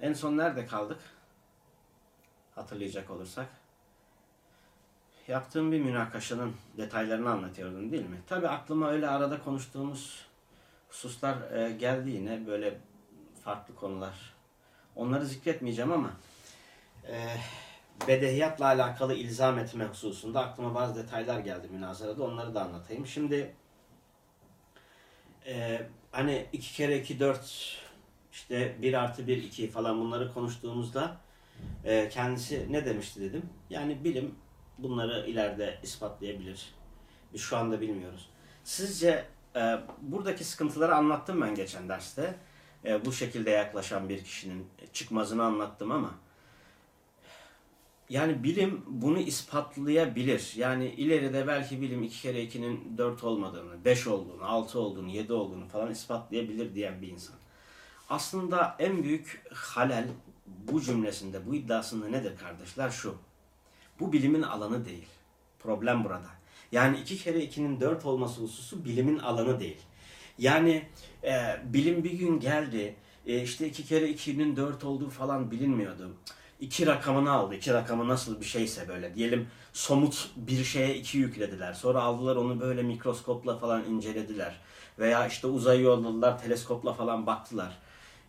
en son nerede kaldık? Hatırlayacak olursak. Yaptığım bir münakaşanın detaylarını anlatıyordum değil mi? Tabi aklıma öyle arada konuştuğumuz hususlar e, geldi yine böyle farklı konular. Onları zikretmeyeceğim ama e, bedehiyatla alakalı ilzam etme hususunda aklıma bazı detaylar geldi münazarada. Onları da anlatayım. Şimdi e, hani iki kere iki dört işte bir artı bir iki falan bunları konuştuğumuzda e, kendisi ne demişti dedim. Yani bilim bunları ileride ispatlayabilir. Biz şu anda bilmiyoruz. Sizce e, buradaki sıkıntıları anlattım ben geçen derste. E, bu şekilde yaklaşan bir kişinin çıkmazını anlattım ama yani bilim bunu ispatlayabilir. Yani ileride belki bilim 2 kere 2'nin 4 olmadığını, 5 olduğunu, 6 olduğunu, 7 olduğunu falan ispatlayabilir diyen bir insan. Aslında en büyük halel bu cümlesinde, bu iddiasında nedir kardeşler? Şu. Bu bilimin alanı değil. Problem burada. Yani 2 kere 2'nin 4 olması hususu bilimin alanı değil. Yani e, bilim bir gün geldi, e, işte 2 kere 2'nin 4 olduğu falan bilinmiyordu iki rakamını aldı. İki rakamı nasıl bir şeyse böyle diyelim somut bir şeye iki yüklediler. Sonra aldılar onu böyle mikroskopla falan incelediler. Veya işte uzayı yolladılar teleskopla falan baktılar.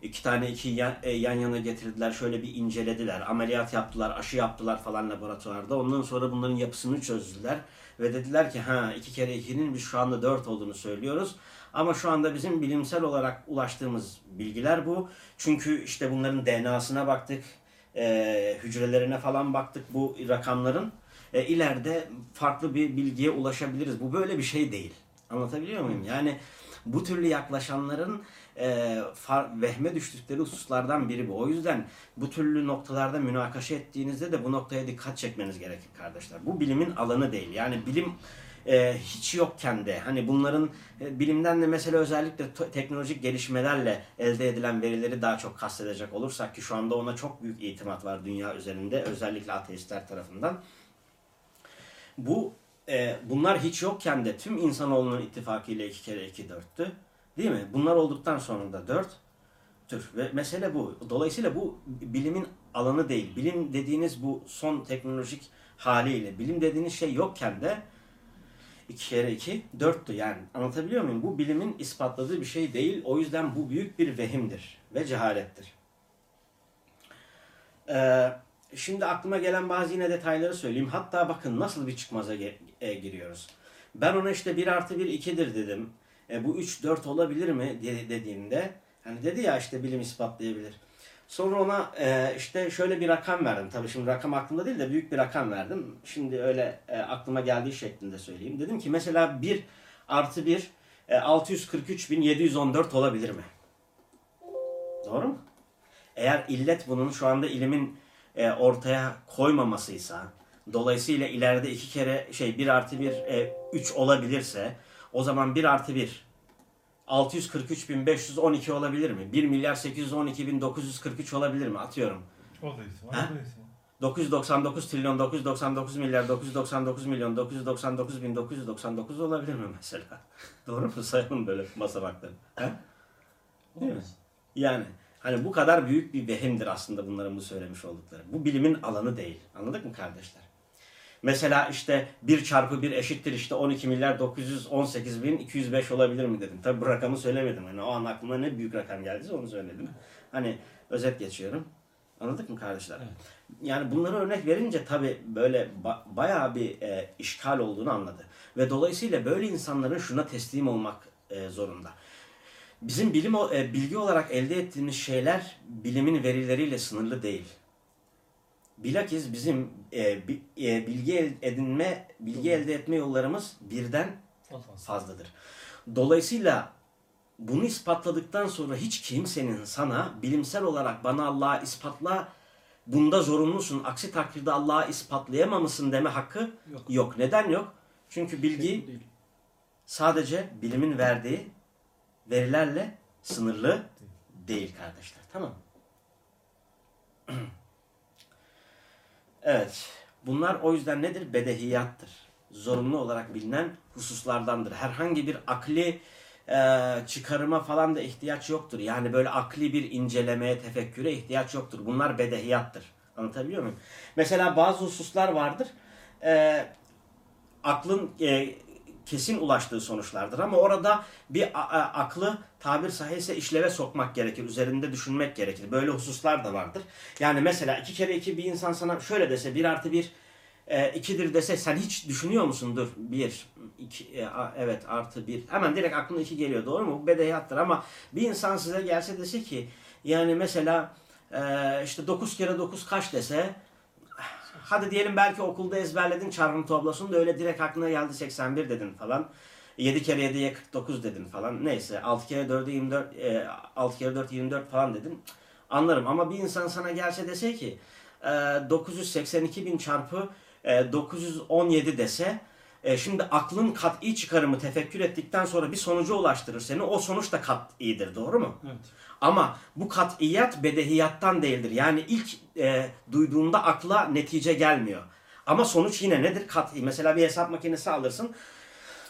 İki tane iki yan, e, yan yana getirdiler şöyle bir incelediler. Ameliyat yaptılar, aşı yaptılar falan laboratuvarda. Ondan sonra bunların yapısını çözdüler. Ve dediler ki ha iki kere ikinin biz şu anda dört olduğunu söylüyoruz. Ama şu anda bizim bilimsel olarak ulaştığımız bilgiler bu. Çünkü işte bunların DNA'sına baktık, e, hücrelerine falan baktık bu rakamların. E, ileride farklı bir bilgiye ulaşabiliriz. Bu böyle bir şey değil. Anlatabiliyor muyum? Yani bu türlü yaklaşanların e, far, vehme düştükleri hususlardan biri bu. O yüzden bu türlü noktalarda münakaşa ettiğinizde de bu noktaya dikkat çekmeniz gerekir kardeşler. Bu bilimin alanı değil. Yani bilim e, hiç yokken de hani bunların e, bilimden de mesela özellikle teknolojik gelişmelerle elde edilen verileri daha çok kastedecek olursak ki şu anda ona çok büyük itimat var dünya üzerinde özellikle ateistler tarafından. Bu e, bunlar hiç yokken de tüm insanoğlunun ittifakıyla iki kere iki dörttü. Değil mi? Bunlar olduktan sonra da dört tür. Ve mesele bu. Dolayısıyla bu bilimin alanı değil. Bilim dediğiniz bu son teknolojik haliyle, bilim dediğiniz şey yokken de 2 kere 2 4'tü yani. Anlatabiliyor muyum? Bu bilimin ispatladığı bir şey değil. O yüzden bu büyük bir vehimdir ve cehalettir. Ee, şimdi aklıma gelen bazı yine detayları söyleyeyim. Hatta bakın nasıl bir çıkmaza e, giriyoruz. Ben ona işte 1 artı 1 2'dir dedim. E, bu 3 4 olabilir mi dediğinde hani dedi ya işte bilim ispatlayabilir. Sonra ona e, işte şöyle bir rakam verdim. Tabii şimdi rakam aklımda değil de büyük bir rakam verdim. Şimdi öyle e, aklıma geldiği şeklinde söyleyeyim. Dedim ki mesela 1 artı 1 e, 643.714 olabilir mi? Doğru mu? Eğer illet bunun şu anda ilimin e, ortaya koymamasıysa, dolayısıyla ileride iki kere şey 1 artı 1 e, 3 olabilirse o zaman 1 artı 1 643.512 olabilir mi? 1 milyar 812.943 olabilir mi? Atıyorum. O da isim. 999 trilyon 999 milyar 999 milyon 999 bin 999 olabilir mi mesela? Doğru mu sayalım böyle basamakları? Değil mi? Yani hani bu kadar büyük bir vehimdir aslında bunların bu söylemiş oldukları. Bu bilimin alanı değil. Anladık mı kardeşler? Mesela işte 1 çarpı 1 eşittir işte 12 milyar 918 bin 205 olabilir mi dedim. Tabi bu rakamı söylemedim. Hani o an aklıma ne büyük rakam geldiyse onu söyledim. Hani özet geçiyorum. Anladık mı kardeşler? Evet. Yani bunları örnek verince tabi böyle ba- bayağı bir e, işgal olduğunu anladı. Ve dolayısıyla böyle insanların şuna teslim olmak e, zorunda. Bizim bilim e, bilgi olarak elde ettiğimiz şeyler bilimin verileriyle sınırlı değil. Bilakis bizim e, e, bilgi edinme, bilgi elde etme yollarımız birden fazladır. Dolayısıyla bunu ispatladıktan sonra hiç kimsenin sana bilimsel olarak bana Allah'ı ispatla bunda zorunlusun. Aksi takdirde Allah'ı ispatlayamamışsın deme hakkı yok. yok. Neden yok? Çünkü bilgi şey sadece bilimin verdiği verilerle sınırlı değil kardeşler. Tamam mı? Evet. Bunlar o yüzden nedir? Bedehiyattır. Zorunlu olarak bilinen hususlardandır. Herhangi bir akli e, çıkarıma falan da ihtiyaç yoktur. Yani böyle akli bir incelemeye, tefekküre ihtiyaç yoktur. Bunlar bedehiyattır. Anlatabiliyor muyum? Mesela bazı hususlar vardır. E, aklın e, kesin ulaştığı sonuçlardır ama orada bir aklı tabir sahihse işleve sokmak gerekir. Üzerinde düşünmek gerekir. Böyle hususlar da vardır. Yani mesela iki kere iki bir insan sana şöyle dese bir artı bir e, ikidir dese sen hiç düşünüyor musundur? Bir, iki, e, a- evet artı bir. Hemen direkt aklına iki geliyor doğru mu? Bu bedehiyattır ama bir insan size gelse dese ki yani mesela e, işte 9 kere 9 kaç dese hadi diyelim belki okulda ezberledin çarpım tablosunu da öyle direkt aklına geldi 81 dedin falan. 7 kere 7'ye 49 dedin falan. Neyse 6 kere 4'e 24 e, 6 kere 4 24 falan dedin. Anlarım ama bir insan sana gelse dese ki e, 982 bin çarpı e, 917 dese e, şimdi aklın kat'i çıkarımı tefekkür ettikten sonra bir sonuca ulaştırır seni. O sonuç da kat'idir doğru mu? Evet. Ama bu kat'iyat bedehiyattan değildir. Yani ilk e, duyduğunda akla netice gelmiyor. Ama sonuç yine nedir? Kat'i. Mesela bir hesap makinesi alırsın.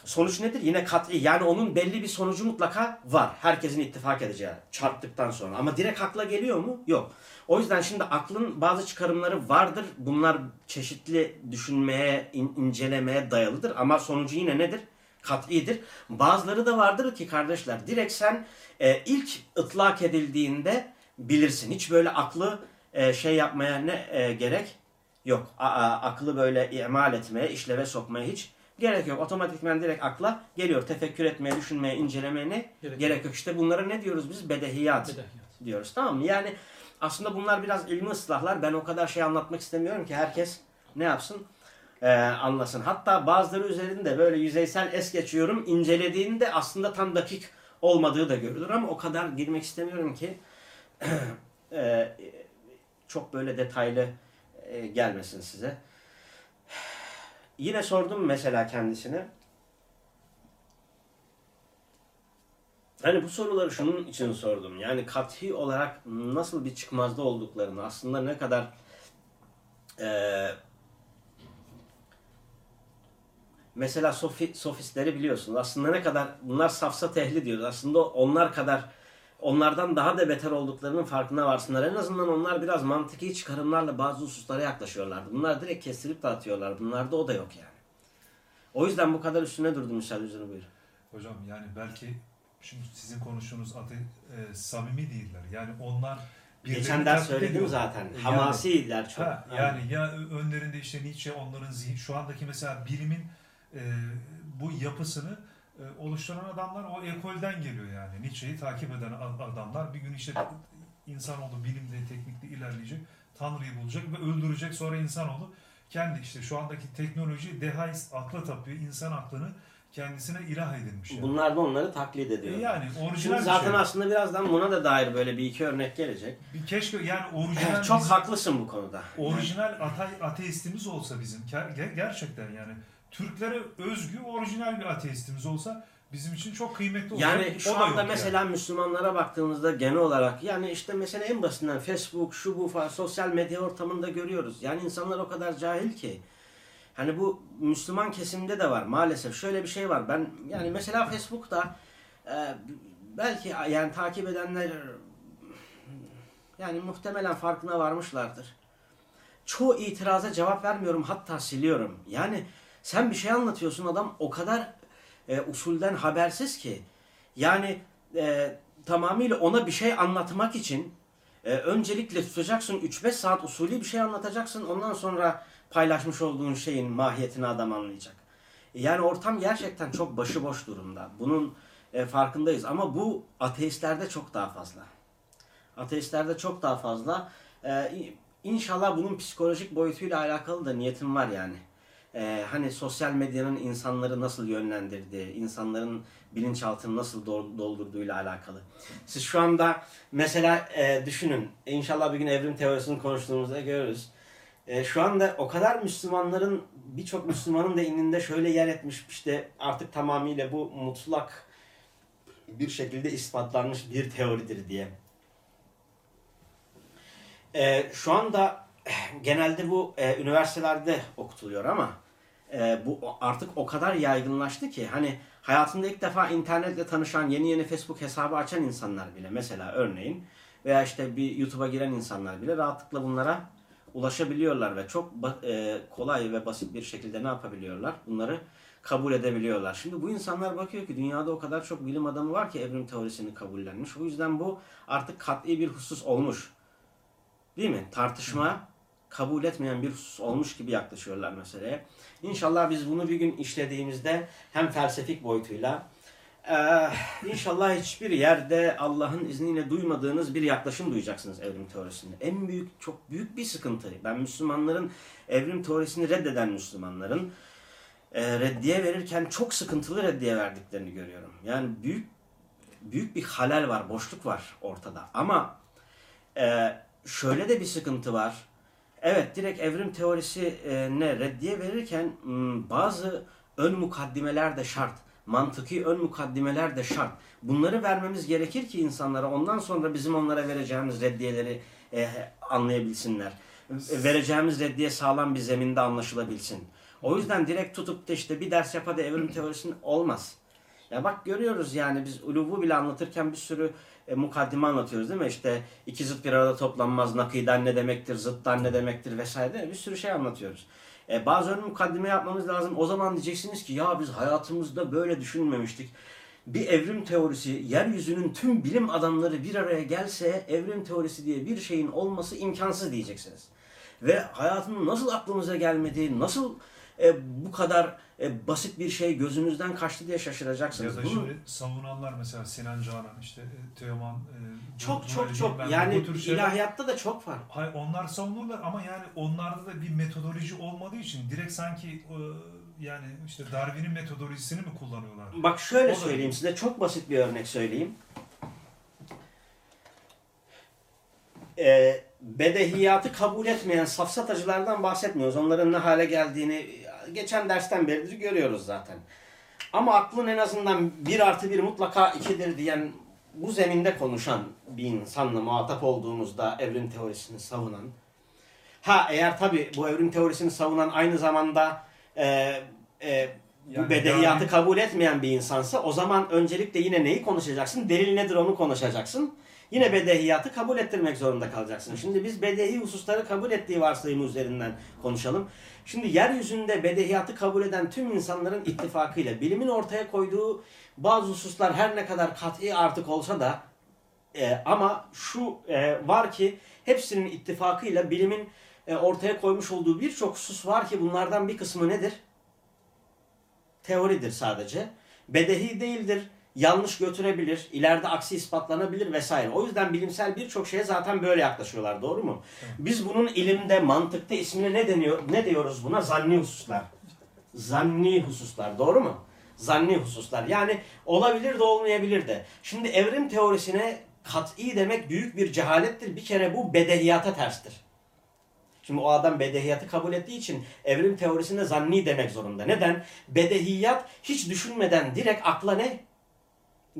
Sonuç nedir? Yine kat'i. Yani onun belli bir sonucu mutlaka var. Herkesin ittifak edeceği çarptıktan sonra. Ama direkt akla geliyor mu? Yok. O yüzden şimdi aklın bazı çıkarımları vardır. Bunlar çeşitli düşünmeye, in- incelemeye dayalıdır. Ama sonucu yine nedir? Kat'idir. Bazıları da vardır ki kardeşler direkt sen e, ilk ıtlak edildiğinde bilirsin. Hiç böyle aklı e, şey yapmaya ne e, gerek yok. A- a- aklı böyle imal etmeye, işleve sokmaya hiç gerek yok. Otomatikman direkt akla geliyor. Tefekkür etmeye, düşünmeye, incelemeye ne? Gerek Gerek, yok. İşte bunlara ne diyoruz biz? Bedehiyat Bedehiyat. diyoruz. Tamam mı? Yani aslında bunlar biraz ilmi ıslahlar. Ben o kadar şey anlatmak istemiyorum ki herkes ne yapsın? Ee, anlasın. Hatta bazıları üzerinde böyle yüzeysel es geçiyorum. İncelediğinde aslında tam dakik olmadığı da görülür ama o kadar girmek istemiyorum ki e, çok böyle detaylı e, gelmesin size. Yine sordum mesela kendisine. Hani bu soruları şunun için sordum. Yani kat'i olarak nasıl bir çıkmazda olduklarını, aslında ne kadar eee mesela sofi, sofistleri biliyorsunuz. Aslında ne kadar bunlar safsa tehli diyoruz. Aslında onlar kadar onlardan daha da beter olduklarının farkına varsınlar. En azından onlar biraz mantıki çıkarımlarla bazı hususlara yaklaşıyorlardı. Bunlar direkt kestirip dağıtıyorlar. Bunlarda o da yok yani. O yüzden bu kadar üstüne durdum Müsaade üzerine buyur. Hocam yani belki şimdi sizin konuştuğunuz adı e, samimi değiller. Yani onlar Geçen ders söyledim ediyor. zaten. Yani- Hamasiydiler çok. Ha, yani ya önlerinde işte Nietzsche onların zihin şu andaki mesela bilimin e, bu yapısını oluşturan adamlar o ekolden geliyor yani. Nietzsche'yi takip eden ad- adamlar bir gün işte insanoğlu bilimde, teknikte ilerleyecek, Tanrı'yı bulacak ve öldürecek sonra insanoğlu kendi işte şu andaki teknoloji dehaist akla tapıyor, insan aklını kendisine ilah edinmiş. Yani. Bunlar da onları taklit E ediyor. yani orijinal Şimdi bir zaten şey. aslında birazdan buna da dair böyle bir iki örnek gelecek. Bir keşke yani orijinal Çok bizim- haklısın bu konuda. orijinal atay, ateistimiz olsa bizim ger- gerçekten yani Türklere özgü orijinal bir ateistimiz olsa bizim için çok kıymetli olacak. Yani O şu da anda mesela Müslümanlara baktığımızda genel olarak yani işte mesela en basitinden Facebook, şu bu falan sosyal medya ortamında görüyoruz. Yani insanlar o kadar cahil ki. Hani bu Müslüman kesimde de var maalesef. Şöyle bir şey var. Ben yani mesela Facebook'ta e, belki yani takip edenler yani muhtemelen farkına varmışlardır. Çoğu itiraza cevap vermiyorum hatta siliyorum. Yani sen bir şey anlatıyorsun adam o kadar e, usulden habersiz ki. Yani e, tamamıyla ona bir şey anlatmak için e, öncelikle tutacaksın 3-5 saat usulü bir şey anlatacaksın. Ondan sonra paylaşmış olduğun şeyin mahiyetini adam anlayacak. Yani ortam gerçekten çok başıboş durumda. Bunun e, farkındayız ama bu ateistlerde çok daha fazla. Ateistlerde çok daha fazla. E, inşallah bunun psikolojik boyutuyla alakalı da niyetim var yani. E, hani sosyal medyanın insanları nasıl yönlendirdiği, insanların bilinçaltını nasıl dol- doldurduğuyla alakalı. Siz şu anda mesela e, düşünün, inşallah bir gün evrim teorisini konuştuğumuzda görürüz. E, şu anda o kadar Müslümanların, birçok Müslümanın da ininde şöyle yer etmiş, işte artık tamamıyla bu mutlak bir şekilde ispatlanmış bir teoridir diye. E, şu anda genelde bu e, üniversitelerde okutuluyor ama e, bu artık o kadar yaygınlaştı ki hani hayatında ilk defa internetle tanışan, yeni yeni Facebook hesabı açan insanlar bile mesela örneğin veya işte bir YouTube'a giren insanlar bile rahatlıkla bunlara ulaşabiliyorlar ve çok e, kolay ve basit bir şekilde ne yapabiliyorlar? Bunları kabul edebiliyorlar. Şimdi bu insanlar bakıyor ki dünyada o kadar çok bilim adamı var ki evrim teorisini kabullenmiş. O yüzden bu artık kat'i bir husus olmuş. Değil mi? Tartışma kabul etmeyen bir husus olmuş gibi yaklaşıyorlar meseleye. İnşallah biz bunu bir gün işlediğimizde hem felsefik boyutuyla eee, inşallah hiçbir yerde Allah'ın izniyle duymadığınız bir yaklaşım duyacaksınız evrim teorisinde. En büyük, çok büyük bir sıkıntı. Ben Müslümanların evrim teorisini reddeden Müslümanların e, reddiye verirken çok sıkıntılı reddiye verdiklerini görüyorum. Yani büyük büyük bir halel var, boşluk var ortada. Ama e, şöyle de bir sıkıntı var. Evet, direkt evrim teorisi e, reddiye verirken m, bazı ön mukaddimeler de şart. Mantıki ön mukaddimeler de şart. Bunları vermemiz gerekir ki insanlara ondan sonra bizim onlara vereceğimiz reddiyeleri e, anlayabilsinler. E, Vereceğimiz reddiye sağlam bir zeminde anlaşılabilsin. O yüzden direkt tutup da işte bir ders yap hadi evrim teorisini olmaz. Ya bak görüyoruz yani biz uluvu bile anlatırken bir sürü e, mukaddime anlatıyoruz değil mi? İşte iki zıt bir arada toplanmaz, nakiden ne demektir, zıttan ne demektir vesaire değil mi? Bir sürü şey anlatıyoruz. E, bazı ön mukaddime yapmamız lazım. O zaman diyeceksiniz ki ya biz hayatımızda böyle düşünmemiştik. Bir evrim teorisi, yeryüzünün tüm bilim adamları bir araya gelse evrim teorisi diye bir şeyin olması imkansız diyeceksiniz. Ve hayatının nasıl aklımıza gelmedi, nasıl e, bu kadar e, basit bir şey gözünüzden kaçtı diye şaşıracaksınız. Ya da Bunu- şimdi savunanlar mesela Sinan Canan, işte e, Teoman, e, çok çok çok ben yani tür şeyler- ilahiyatta da çok var. Hayır, onlar savunurlar ama yani onlarda da bir metodoloji olmadığı için direkt sanki e, yani işte Darwin'in metodolojisini mi kullanıyorlar? Bak şöyle O da- söyleyeyim size çok basit bir örnek söyleyeyim. Ee, bedehiyatı kabul etmeyen safsatacılardan bahsetmiyoruz. Onların ne hale geldiğini geçen dersten beridir görüyoruz zaten. Ama aklın en azından bir artı bir mutlaka ikidir diyen bu zeminde konuşan bir insanla muhatap olduğumuzda evrim teorisini savunan ha eğer tabi bu evrim teorisini savunan aynı zamanda e, e, bu Yani bedehiyatı Darwin- kabul etmeyen bir insansa o zaman öncelikle yine neyi konuşacaksın? Delil nedir onu konuşacaksın. Yine bedehiyatı kabul ettirmek zorunda kalacaksın. Şimdi biz bedehi hususları kabul ettiği varsayımı üzerinden konuşalım. Şimdi yeryüzünde bedehiyatı kabul eden tüm insanların ittifakıyla bilimin ortaya koyduğu bazı hususlar her ne kadar kat'i artık olsa da e, ama şu e, var ki hepsinin ittifakıyla bilimin e, ortaya koymuş olduğu birçok husus var ki bunlardan bir kısmı nedir? Teoridir sadece. Bedehi değildir. Yanlış götürebilir. ileride aksi ispatlanabilir vesaire. O yüzden bilimsel birçok şeye zaten böyle yaklaşıyorlar. Doğru mu? Biz bunun ilimde, mantıkta ismine ne deniyor? Ne diyoruz buna? Zanni hususlar. Zanni hususlar. Doğru mu? Zanni hususlar. Yani olabilir de olmayabilir de. Şimdi evrim teorisine kat'i demek büyük bir cehalettir. Bir kere bu bedehiyata terstir. Şimdi o adam bedehiyatı kabul ettiği için evrim teorisinde zanni demek zorunda. Neden? Bedehiyat hiç düşünmeden direkt akla ne?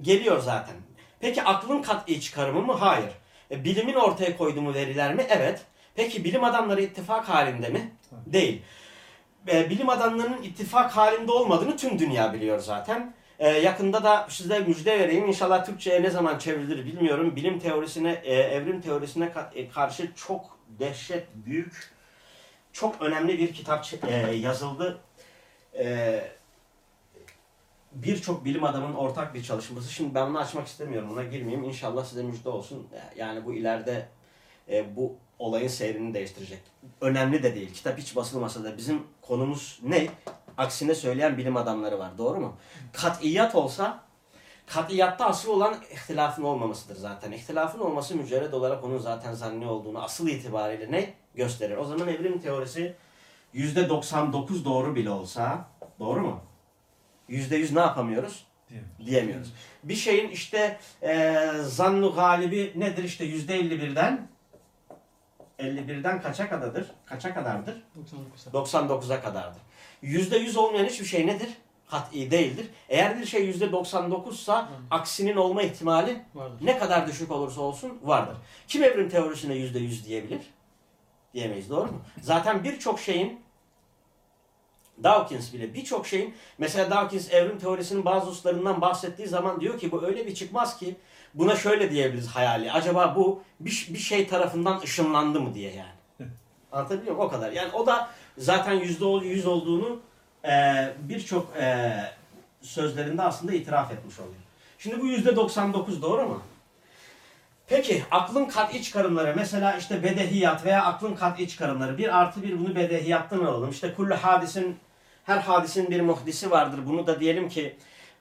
Geliyor zaten. Peki aklın kat'i çıkarımı mı? Hayır. E, bilimin ortaya koyduğu mu veriler mi? Evet. Peki bilim adamları ittifak halinde mi? Değil. E, bilim adamlarının ittifak halinde olmadığını tüm dünya biliyor zaten. E, yakında da size müjde vereyim. İnşallah Türkçe'ye ne zaman çevrilir bilmiyorum. Bilim teorisine, e, evrim teorisine ka- e, karşı çok dehşet, büyük, çok önemli bir kitap e, yazıldı. E, Birçok bilim adamının ortak bir çalışması. Şimdi ben bunu açmak istemiyorum. Buna girmeyeyim. İnşallah size müjde olsun. Yani bu ileride e, bu olayın seyrini değiştirecek. Önemli de değil. Kitap hiç basılmasa da bizim konumuz ne? Aksine söyleyen bilim adamları var. Doğru mu? Kat'iyat olsa Katiyatta asıl olan ihtilafın olmamasıdır zaten. İhtilafın olması mücerred olarak onun zaten zanni olduğunu asıl itibariyle ne gösterir? O zaman evrim teorisi %99 doğru bile olsa doğru mu? %100 ne yapamıyoruz? Diyemiyoruz. Diyemiyoruz. Bir şeyin işte e, zannu galibi nedir? İşte %51'den 51'den kaça kadardır? Kaça kadardır? 99'a. 99'a kadardır. %100 olmayan hiçbir şey nedir? Kat'i değildir. Eğer bir şey %99 sa aksinin olma ihtimali Vardır. ne kadar düşük olursa olsun vardır. Kim evrim teorisine %100 diyebilir? Diyemeyiz doğru mu? Zaten birçok şeyin Dawkins bile birçok şeyin mesela Dawkins evrim teorisinin bazı hususlarından bahsettiği zaman diyor ki bu öyle bir çıkmaz ki buna şöyle diyebiliriz hayali. Acaba bu bir, bir şey tarafından ışınlandı mı diye yani. Anlatabiliyor muyum? O kadar. Yani o da zaten yüzde yüz olduğunu e, birçok e, sözlerinde aslında itiraf etmiş oluyor. Şimdi bu yüzde 99 doğru mu? Peki aklın kat'i çıkarımları mesela işte bedehiyat veya aklın kat'i çıkarımları bir artı bir bunu bedehiyattan alalım. İşte kullu hadisin her hadisin bir muhdisi vardır. Bunu da diyelim ki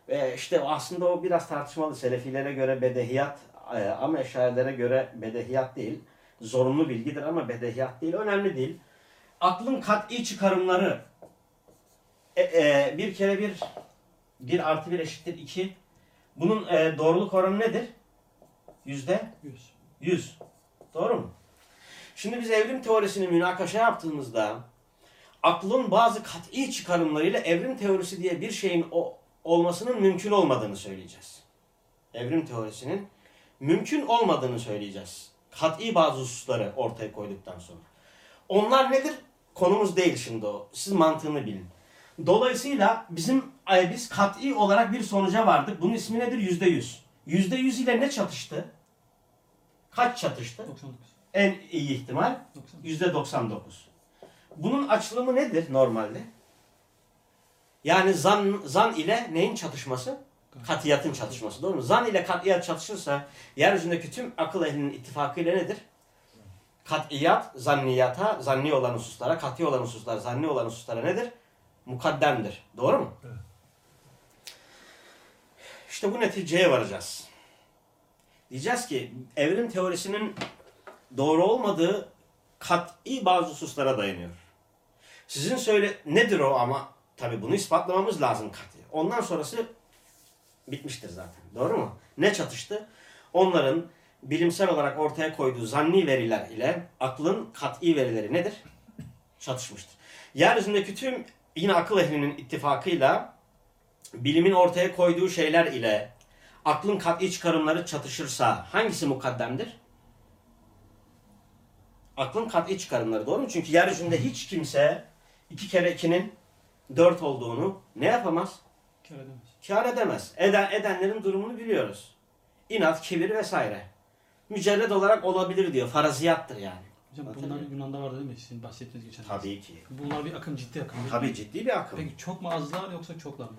e, işte aslında o biraz tartışmalı. Selefilere göre bedehiyat e, ama eşarilere göre bedehiyat değil. Zorunlu bilgidir ama bedehiyat değil. Önemli değil. Aklın kat'i çıkarımları e, bir kere bir bir artı bir eşittir iki. Bunun doğruluk oranı nedir? Yüzde 100. 100. Doğru mu? Şimdi biz evrim teorisini münakaşa yaptığımızda aklın bazı kat'i çıkarımlarıyla evrim teorisi diye bir şeyin o, olmasının mümkün olmadığını söyleyeceğiz. Evrim teorisinin mümkün olmadığını söyleyeceğiz. Kat'i bazı hususları ortaya koyduktan sonra. Onlar nedir? Konumuz değil şimdi o. Siz mantığını bilin. Dolayısıyla bizim ay, biz kat'i olarak bir sonuca vardık. Bunun ismi nedir? Yüzde yüz. Yüzde yüz ile ne çatıştı? Kaç çatıştı? 99. En iyi ihtimal 90. yüzde 99. Bunun açılımı nedir normalde? Yani zan, zan ile neyin çatışması? Katiyatın çatışması doğru mu? Zan ile katiyat çatışırsa yeryüzündeki tüm akıl ehlinin ittifakıyla nedir? Katiyat zanniyata, zanni olan hususlara, kati olan hususlara, zanni olan hususlara nedir? Mukaddemdir. Doğru mu? Evet. İşte bu neticeye varacağız. Diyeceğiz ki evrim teorisinin doğru olmadığı kat'i bazı hususlara dayanıyor. Sizin söyle nedir o ama tabi bunu ispatlamamız lazım kat'i. Ondan sonrası bitmiştir zaten. Doğru mu? Ne çatıştı? Onların bilimsel olarak ortaya koyduğu zanni veriler ile aklın kat'i verileri nedir? Çatışmıştır. Yeryüzündeki tüm yine akıl ehlinin ittifakıyla bilimin ortaya koyduğu şeyler ile aklın kat'i çıkarımları çatışırsa hangisi mukaddemdir? Aklın kat'i çıkarımları doğru mu? Çünkü yeryüzünde hiç kimse iki kere ikinin dört olduğunu ne yapamaz? Kar edemez. Kâr edemez. Eden, edenlerin durumunu biliyoruz. İnat, kibir vesaire. Mücerred olarak olabilir diyor. Faraziyattır yani. Hocam Hatırlıyor bunlar Yunan'da vardı değil mi? Sizin bahsettiğiniz geçen. Tabii ki. Bunlar bir akım ciddi akım. değil mi? Tabii ciddi bir akım. Peki çok mu azlar yoksa çoklar mı?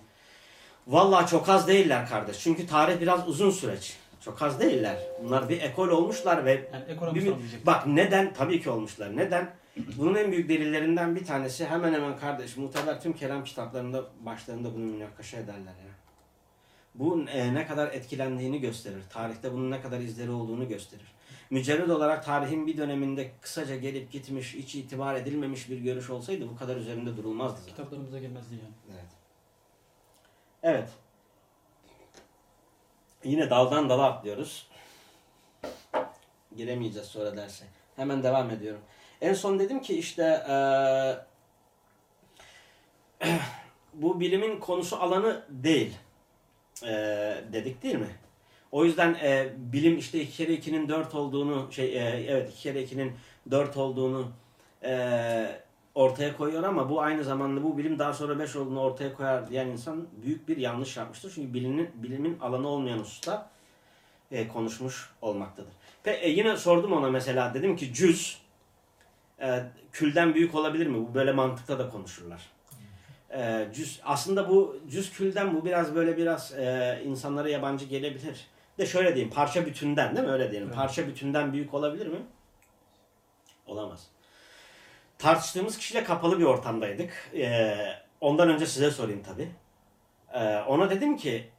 Vallahi çok az değiller kardeş. Çünkü tarih biraz uzun süreç. Çok az değiller. Bunlar bir ekol olmuşlar ve Yani ekonomi Bir-. Bak neden? Tabii ki olmuşlar. Neden? Bunun en büyük delillerinden bir tanesi hemen hemen kardeş muhteber tüm kelam kitaplarında başlarında bunu münakaşa ederler ya. Bu e, ne kadar etkilendiğini gösterir. Tarihte bunun ne kadar izleri olduğunu gösterir. Mücerred olarak tarihin bir döneminde kısaca gelip gitmiş, hiç itibar edilmemiş bir görüş olsaydı bu kadar üzerinde durulmazdı zaten. Kitaplarımıza gelmezdi yani. Evet. Evet. Yine daldan dala atlıyoruz. Giremeyeceğiz sonra derse. Hemen devam ediyorum. En son dedim ki işte eee, bu bilimin konusu alanı değil. Eee, dedik değil mi? O yüzden eee, bilim işte 2 kere 2'nin 4 olduğunu şey eee, evet 2 kere 2'nin 4 olduğunu eee, ortaya koyuyor ama bu aynı zamanda bu bilim daha sonra 5 olduğunu ortaya koyar diyen insan büyük bir yanlış yapmıştır. Çünkü bilimin, bilimin alanı olmayan hususta e, konuşmuş olmaktadır. Pe, e, yine sordum ona mesela dedim ki cüz e, külden büyük olabilir mi? Bu böyle mantıkta da konuşurlar. E, cüz aslında bu cüz külden bu biraz böyle biraz e, insanlara yabancı gelebilir. De şöyle diyeyim parça bütünden değil mi? Öyle diyelim. Evet. Parça bütünden büyük olabilir mi? Olamaz. Tartıştığımız kişiyle kapalı bir ortamdaydık. Ee, ondan önce size sorayım tabii. Ee, ona dedim ki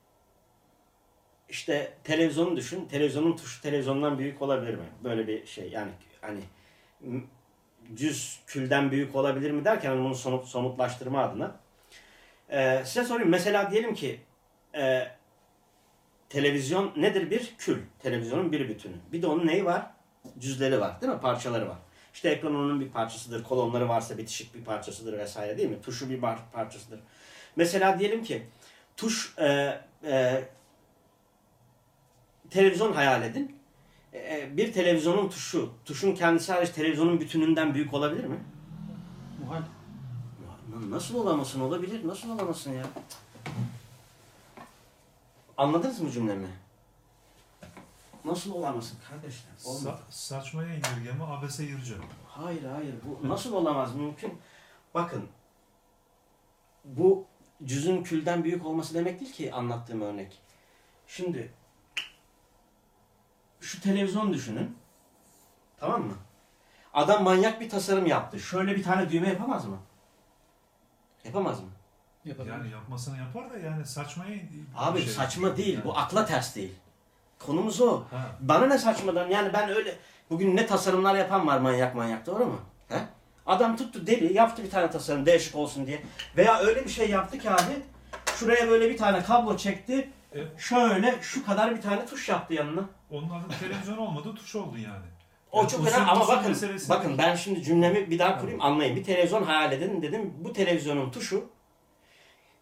işte televizyonu düşün. Televizyonun tuşu televizyondan büyük olabilir mi? Böyle bir şey yani hani cüz külden büyük olabilir mi derken bunu somut, somutlaştırma adına. Ee, size sorayım. Mesela diyelim ki e, televizyon nedir? Bir kül. Televizyonun bir bütünü. Bir de onun neyi var? Cüzleri var değil mi? Parçaları var. İşte ekran onun bir parçasıdır. Kolonları varsa bitişik bir parçasıdır vesaire değil mi? Tuşu bir par- parçasıdır. Mesela diyelim ki tuş e, e, televizyon hayal edin. E, e, bir televizyonun tuşu, tuşun kendisi hariç televizyonun bütününden büyük olabilir mi? Muhal. Nasıl olamasın? Olabilir. Nasıl olamasın ya? Anladınız mı cümlemi? Nasıl olamasın kardeşler? Olmaz. Sa- saçmaya indirgeme abese yırcı. Hayır hayır bu nasıl olamaz mümkün. Bakın bu cüzün külden büyük olması demek değil ki anlattığım örnek. Şimdi şu televizyon düşünün. Tamam mı? Adam manyak bir tasarım yaptı. Şöyle bir tane düğme yapamaz mı? Yapamaz mı? Yapabilir. Yani yapmasını yapar da yani saçmaya bir Abi şey. saçma değil. Yani. Bu akla ters değil. Konumuz o. Ha. Bana ne saçmadan yani ben öyle bugün ne tasarımlar yapan var manyak manyak doğru mu? He? Adam tuttu deli yaptı bir tane tasarım değişik olsun diye. Veya öyle bir şey yaptı ki abi şuraya böyle bir tane kablo çekti. E, Şöyle şu kadar bir tane tuş yaptı yanına. onun adı televizyon olmadı tuş oldu yani. O Yani çok önemli ama bakın meselesi bakın ben şimdi cümlemi bir daha kurayım anlayın. Bir televizyon hayal edin dedim. Bu televizyonun tuşu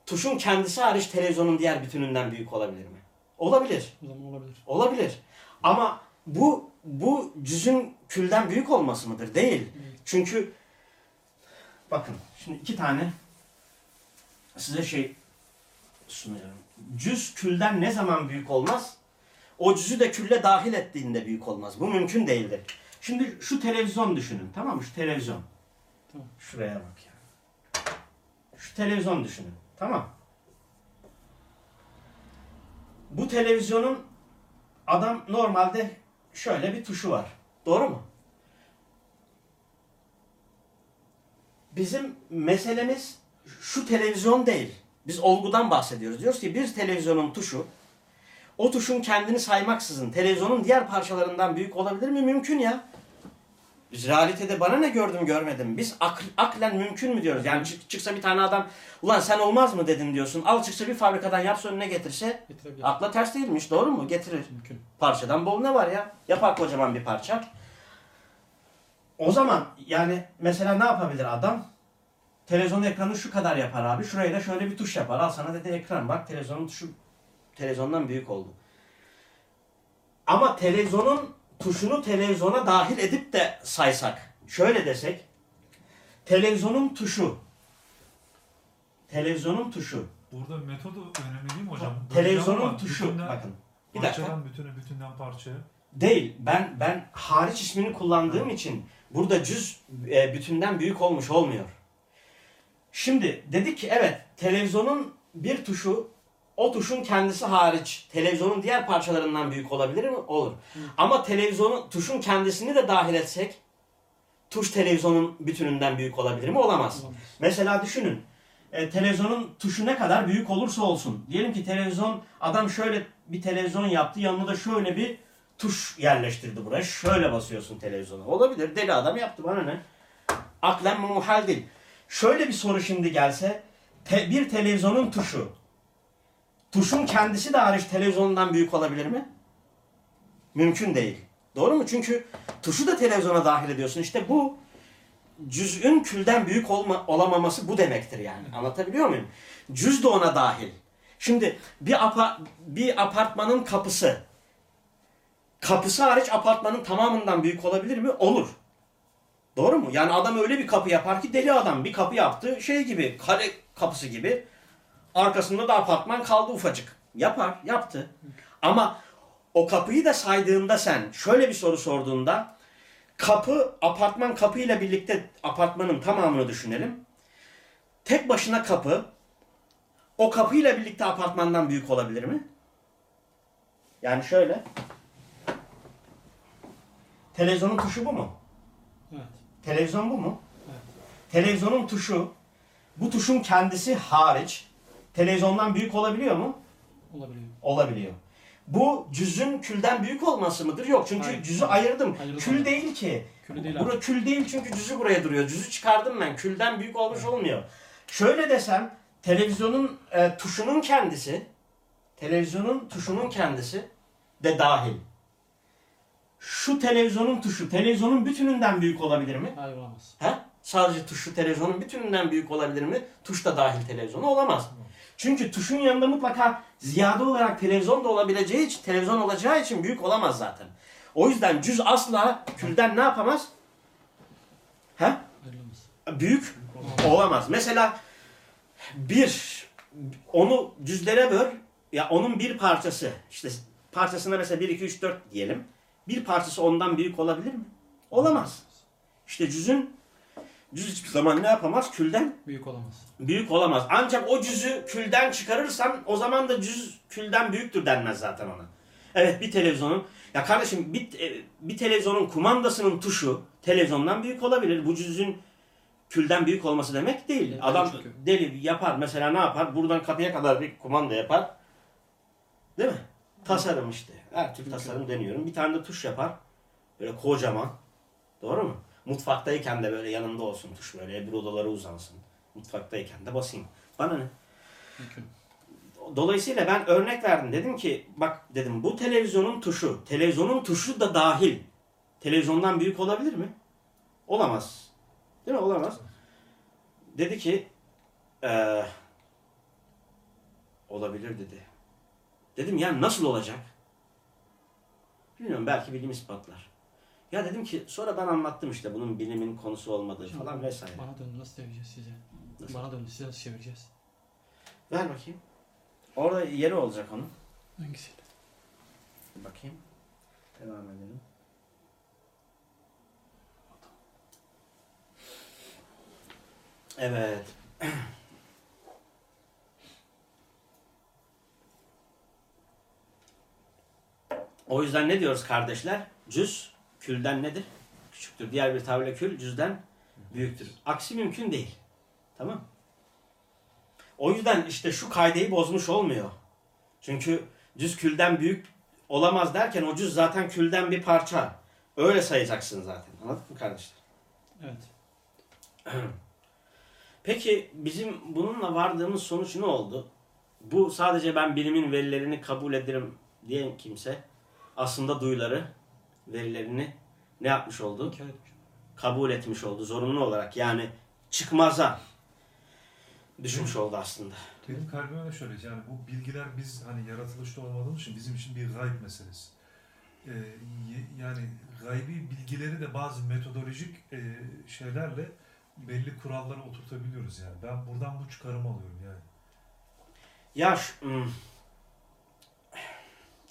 tuşun kendisi hariç televizyonun diğer bütününden büyük olabilir mi? Olabilir. O zaman olabilir. Olabilir. Ama bu bu cüzün külden büyük olması mıdır? Değil. Çünkü bakın şimdi iki tane size şey sunuyorum. Cüz külden ne zaman büyük olmaz? O cüzü de külle dahil ettiğinde büyük olmaz. Bu mümkün değildir. Şimdi şu televizyon düşünün. Tamam mı? Şu televizyon. Tamam. Şuraya bak ya. Şu televizyon düşünün. Tamam. Bu televizyonun adam normalde şöyle bir tuşu var. Doğru mu? Bizim meselemiz şu televizyon değil. Biz olgudan bahsediyoruz. Diyoruz ki bir televizyonun tuşu o tuşun kendini saymaksızın televizyonun diğer parçalarından büyük olabilir mi? Mümkün ya. Biz realitede bana ne gördüm görmedim. Biz ak- aklen mümkün mü diyoruz. Yani çık- çıksa bir tane adam ulan sen olmaz mı dedin diyorsun. Al çıksa bir fabrikadan yapsa önüne getirse akla ters değilmiş doğru mu? Getirir. Mümkün. Parçadan bol ne var ya? Yapar kocaman bir parça. O zaman yani mesela ne yapabilir adam? Televizyon ekranı şu kadar yapar abi. Şuraya da şöyle bir tuş yapar. Al sana dedi ekran. Bak televizyonun tuşu televizyondan büyük oldu. Ama televizyonun tuşunu televizyona dahil edip de saysak. Şöyle desek. Televizyonun tuşu. Televizyonun tuşu. Burada metodu önemli değil mi hocam? Televizyonun Böleceğim ama tuşu. bütünden- Bakın. Bir dakika. Bütüne, bütünden parçaya. Değil. Ben ben hariç ismini kullandığım için burada cüz e, bütünden büyük olmuş olmuyor. Şimdi dedik ki evet televizyonun bir tuşu o tuşun kendisi hariç televizyonun diğer parçalarından büyük olabilir mi? Olur. Ama televizyonun tuşun kendisini de dahil etsek tuş televizyonun bütününden büyük olabilir mi? Olamaz. Olamaz. Mesela düşünün. E, televizyonun tuşu ne kadar büyük olursa olsun. Diyelim ki televizyon adam şöyle bir televizyon yaptı. Yanına da şöyle bir tuş yerleştirdi buraya. Şöyle basıyorsun televizyona. Olabilir. Deli adam yaptı bana ne? Aklen muhal değil. Şöyle bir soru şimdi gelse. te- bir televizyonun tuşu. Tuşun kendisi de hariç televizyondan büyük olabilir mi? Mümkün değil. Doğru mu? Çünkü tuşu da televizyona dahil ediyorsun. İşte bu cüz'ün külden büyük olma, olamaması bu demektir yani. Anlatabiliyor muyum? Cüz de ona dahil. Şimdi bir, apa, bir apartmanın kapısı kapısı hariç apartmanın tamamından büyük olabilir mi? Olur. Doğru mu? Yani adam öyle bir kapı yapar ki deli adam bir kapı yaptı şey gibi kare kapısı gibi arkasında da apartman kaldı ufacık. Yapar, yaptı. Ama o kapıyı da saydığında sen şöyle bir soru sorduğunda kapı apartman kapıyla birlikte apartmanın tamamını düşünelim. Tek başına kapı o kapıyla birlikte apartmandan büyük olabilir mi? Yani şöyle. Televizyonun tuşu bu mu? Evet. Televizyon bu mu? Evet. Televizyonun tuşu bu tuşun kendisi hariç televizyondan büyük olabiliyor mu? Olabiliyor. Olabiliyor. Bu cüzün külden büyük olması mıdır? Yok çünkü Hayır. cüzü ayırdım. Ayırdım. Kül değil ki. Külü değil. Bura kül değil çünkü cüzü buraya duruyor. Cüzü çıkardım ben. Külden büyük olmuş olmuyor. Şöyle desem televizyonun e, tuşunun kendisi televizyonun tuşunun kendisi de dahil. Şu televizyonun tuşu televizyonun bütününden büyük olabilir mi? Hayır olamaz. He? Sadece tuşu televizyonun bütününden büyük olabilir mi? Tuş da dahil televizyona olamaz. Çünkü tuşun yanında mutlaka ziyade olarak televizyon da olabileceği için, televizyon olacağı için büyük olamaz zaten. O yüzden cüz asla külden ne yapamaz? He? Ayrılamaz. Büyük olamaz. Mesela bir onu cüzlere böl. Ya onun bir parçası işte parçasına mesela 1 2 3 4 diyelim. Bir parçası ondan büyük olabilir mi? Olamaz. İşte cüzün cüz hiçbir zaman ne yapamaz? Külden Büyük olamaz. büyük olamaz. Ancak o cüzü külden çıkarırsan o zaman da cüz külden büyüktür denmez zaten ona. Evet bir televizyonun ya kardeşim bir, e, bir televizyonun kumandasının tuşu televizyondan büyük olabilir. Bu cüzün külden büyük olması demek değil. Evet, Adam çünkü. deli yapar mesela ne yapar? Buradan kapıya kadar bir kumanda yapar. Değil mi? Tasarım işte. Her türlü tasarım deniyorum. Bir tane de tuş yapar. Böyle kocaman. Doğru mu? Mutfaktayken de böyle yanında olsun tuş böyle bir odalara uzansın. Mutfaktayken de basayım. Bana ne? Mümkün. Dolayısıyla ben örnek verdim. Dedim ki bak dedim bu televizyonun tuşu. Televizyonun tuşu da dahil. Televizyondan büyük olabilir mi? Olamaz. Değil mi? Olamaz. Dedi ki eee, olabilir dedi. Dedim ya nasıl olacak? Bilmiyorum belki bilim ispatlar. Ya dedim ki sonra ben anlattım işte bunun bilimin konusu olmadığı Hocam, falan vesaire. Bana döndü nasıl çevireceğiz size? Nasıl? Bana döndü size nasıl çevireceğiz? Ver bakayım. Orada yeri olacak onun. Hangisi? Bakayım. Devam edelim. Evet. O yüzden ne diyoruz kardeşler? Cüz külden nedir? Küçüktür. Diğer bir tabirle kül cüzden büyüktür. Aksi mümkün değil. Tamam? O yüzden işte şu kaydeyi bozmuş olmuyor. Çünkü cüz külden büyük olamaz derken o cüz zaten külden bir parça. Öyle sayacaksın zaten. Anladın mı kardeşler? Evet. Peki bizim bununla vardığımız sonuç ne oldu? Bu sadece ben bilimin verilerini kabul ederim diyen kimse aslında duyuları, verilerini ne yapmış oldu? Kabul etmiş oldu zorunlu olarak. Yani çıkmaza düşmüş oldu aslında. Benim kalbime öyle şöyle yani bu bilgiler biz hani yaratılışta olmadığımız için bizim için bir gayb meselesi. Ee, yani gaybi bilgileri de bazı metodolojik e, şeylerle belli kurallara oturtabiliyoruz yani. Ben buradan bu çıkarımı alıyorum yani. Ya şu- hmm,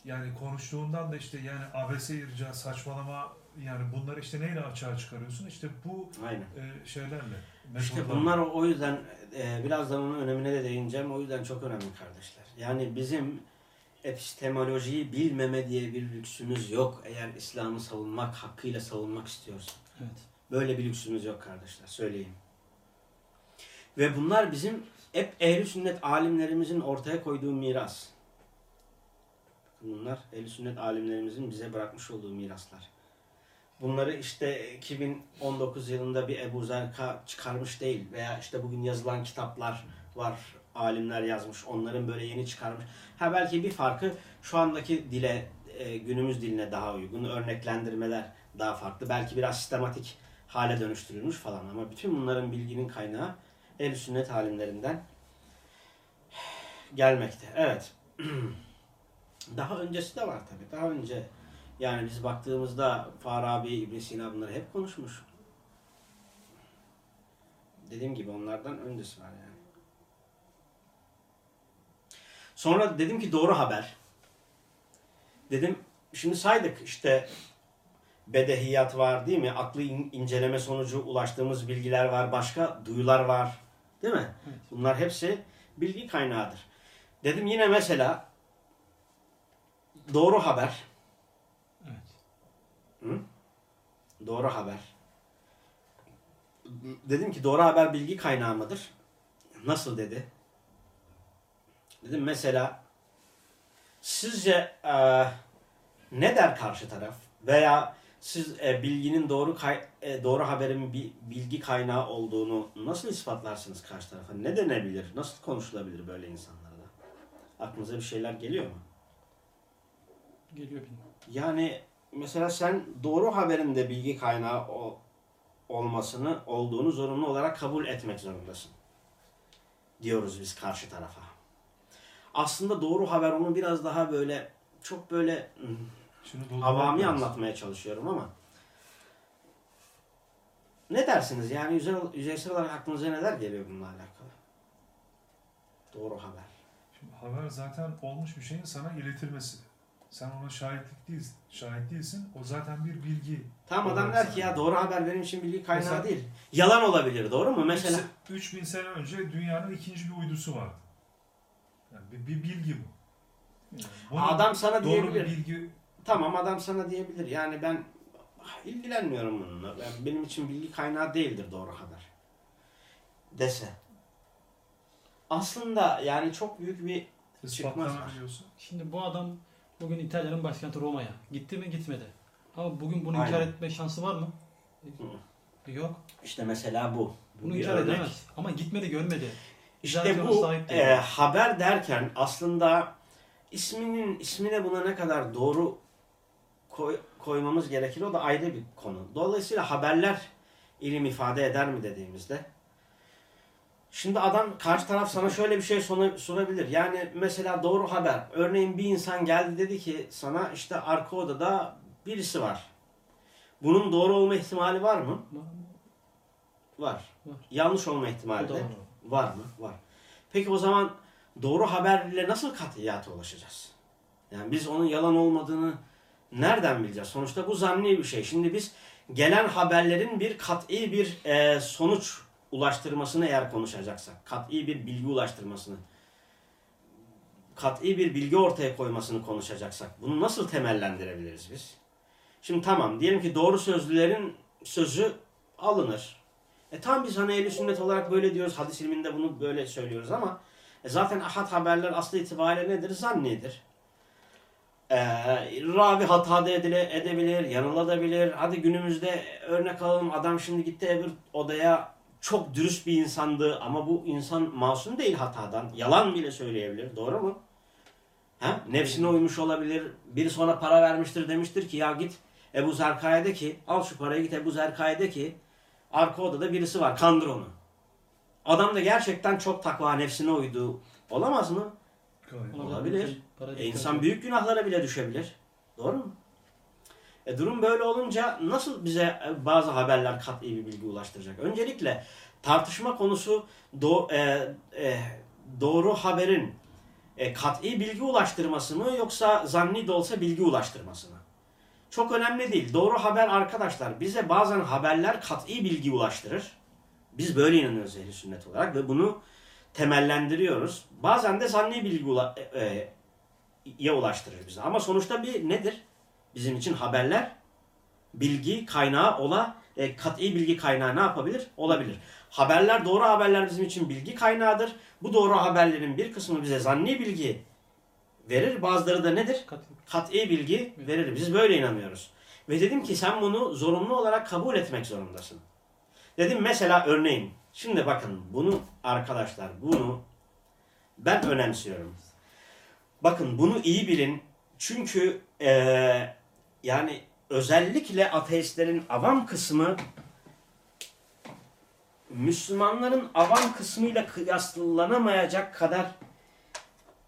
Yani konuştuğundan da işte yani abese irca, saçmalama yani bunları işte neyle açığa çıkarıyorsun? İşte bu aynen. e, şeylerle. İşte bunlar o o yüzden e, birazdan onun önemine de değineceğim. O yüzden çok önemli kardeşler. Yani bizim epistemolojiyi bilmeme diye bir lüksümüz yok. Eğer İslam'ı savunmak, hakkıyla savunmak istiyorsan. Evet. Böyle bir lüksümüz yok kardeşler. Söyleyeyim. Ve bunlar bizim hep ehli sünnet alimlerimizin ortaya koyduğu miras. Bunlar ehli sünnet alimlerimizin bize bırakmış olduğu miraslar. Bunları işte 2019 yılında bir Ebu Zerka çıkarmış değil veya işte bugün yazılan kitaplar var. Alimler yazmış. Onların böyle yeni çıkarmış. Ha belki bir farkı şu andaki dile, e, günümüz diline daha uygun. Örneklendirmeler daha farklı. Belki biraz sistematik hale dönüştürülmüş falan ama bütün bunların bilginin kaynağı ehl sünnet alimlerinden gelmekte. Evet. Daha öncesi de var tabii. Daha önce yani biz baktığımızda Farabi, İbn Sina bunları hep konuşmuş. Dediğim gibi onlardan öncesi var yani. Sonra dedim ki doğru haber. Dedim şimdi saydık işte bedehiyat var değil mi? Aklı in- inceleme sonucu ulaştığımız bilgiler var. Başka duyular var. Değil mi? Evet. Bunlar hepsi bilgi kaynağıdır. Dedim yine mesela doğru haber. Evet. Hı? Doğru haber. Dedim ki doğru haber bilgi kaynağı mıdır? Nasıl dedi? Dedim mesela sizce e, ne der karşı taraf? Veya siz e, bilginin doğru kay- e, doğru haberin bir bilgi kaynağı olduğunu nasıl ispatlarsınız karşı tarafa? Ne denebilir? Nasıl konuşulabilir böyle insanlarla? Aklınıza bir şeyler geliyor mu? Geliyor benim. Yani mesela sen doğru haberin de bilgi kaynağı o, olmasını olduğunu zorunlu olarak kabul etmek zorundasın. Diyoruz biz karşı tarafa. Aslında doğru haber onu biraz daha böyle çok böyle hmm, Şunu avami anlatmaya çalışıyorum ama ne dersiniz? Yani yüzey, yüzeysel olarak aklınıza neler geliyor bununla alakalı? Doğru haber. Şimdi haber zaten olmuş bir şeyin sana iletilmesi. Sen ona şahitlik değilsin. Şahit değilsin. O zaten bir bilgi. Tamam adam der ki ya doğru haber benim için bilgi kaynağı Mesela- değil. Yalan olabilir doğru mu? Mesela 3000 sene önce dünyanın ikinci bir uydusu vardı. Yani bir, bir bilgi bu. Yani bunu adam sana doğru bir diyebilir. bilgi Tamam adam sana diyebilir. Yani ben ilgilenmiyorum bununla. Ben- benim için bilgi kaynağı değildir doğru haber. Dese. Aslında yani çok büyük bir Çıkmaz. Şimdi bu adam bugün İtalya'nın başkenti Roma'ya. Gitti mi gitmedi. Ama bugün bunu Aynen. inkar etme şansı var mı? Yok. işte mesela bu. Bu Bunu inkar örnek. edemez. Ama gitmedi görmedi. İşte İzahationa bu e, haber derken aslında isminin ismine buna ne kadar doğru koy- koymamız gerekir o da ayrı bir konu. Dolayısıyla haberler ilim ifade eder mi dediğimizde Şimdi adam karşı taraf sana şöyle bir şey sorabilir. Yani mesela doğru haber. Örneğin bir insan geldi dedi ki sana işte arka odada birisi var. Bunun doğru olma ihtimali var mı? Var. Var. Yanlış olma ihtimali de var. Var mı? Var. Peki o zaman doğru haberle nasıl katiyata ulaşacağız? Yani biz onun yalan olmadığını nereden bileceğiz? Sonuçta bu zanni bir şey. Şimdi biz gelen haberlerin bir kat'i bir e, sonuç ulaştırmasını eğer konuşacaksak, kat'i bir bilgi ulaştırmasını, kat'i bir bilgi ortaya koymasını konuşacaksak, bunu nasıl temellendirebiliriz biz? Şimdi tamam, diyelim ki doğru sözlülerin sözü alınır. E tam biz hani ehli sünnet olarak böyle diyoruz. Hadis ilminde bunu böyle söylüyoruz ama e zaten ahad haberler aslı itibariyle nedir? Zannidir. E, ravi hata edile, edebilir, yanılabilir. Hadi günümüzde örnek alalım. Adam şimdi gitti öbür odaya çok dürüst bir insandı ama bu insan masum değil hatadan. Yalan bile söyleyebilir. Doğru mu? Ha? Nefsine uymuş olabilir. Biri sonra para vermiştir demiştir ki ya git Ebu Zerka'ya de ki al şu parayı git Ebu Zerka'ya de ki Arka odada birisi var. Kandır onu. Adam da gerçekten çok takva nefsine uydu. Olamaz mı? Olabilir. Para E insan büyük günahlara bile düşebilir. Doğru mu? E durum böyle olunca nasıl bize e, bazı haberler kat'i bir bilgi ulaştıracak? Öncelikle tartışma konusu do- e, e, doğru haberin e, kat'i bilgi ulaştırması mı yoksa zanni de olsa bilgi ulaştırması mı? Çok önemli değil. Doğru haber arkadaşlar bize bazen haberler kat'i bilgi ulaştırır. Biz böyle inanıyoruz ehli sünnet olarak ve bunu temellendiriyoruz. Bazen de zanni bilgi ula- e, e, ya ulaştırır bize. Ama sonuçta bir nedir? Bizim için haberler bilgi kaynağı ola e, kat'i bilgi kaynağı ne yapabilir? Olabilir. Haberler doğru haberler bizim için bilgi kaynağıdır. Bu doğru haberlerin bir kısmı bize zanni bilgi verir. Bazıları da nedir? Kat- Kat'i bilgi verir. Biz böyle inanıyoruz. Ve dedim ki sen bunu zorunlu olarak kabul etmek zorundasın. Dedim mesela örneğin. Şimdi bakın bunu arkadaşlar bunu ben önemsiyorum. Bakın bunu iyi bilin. Çünkü eee, yani özellikle ateistlerin avam kısmı Müslümanların avam kısmıyla kıyaslanamayacak kadar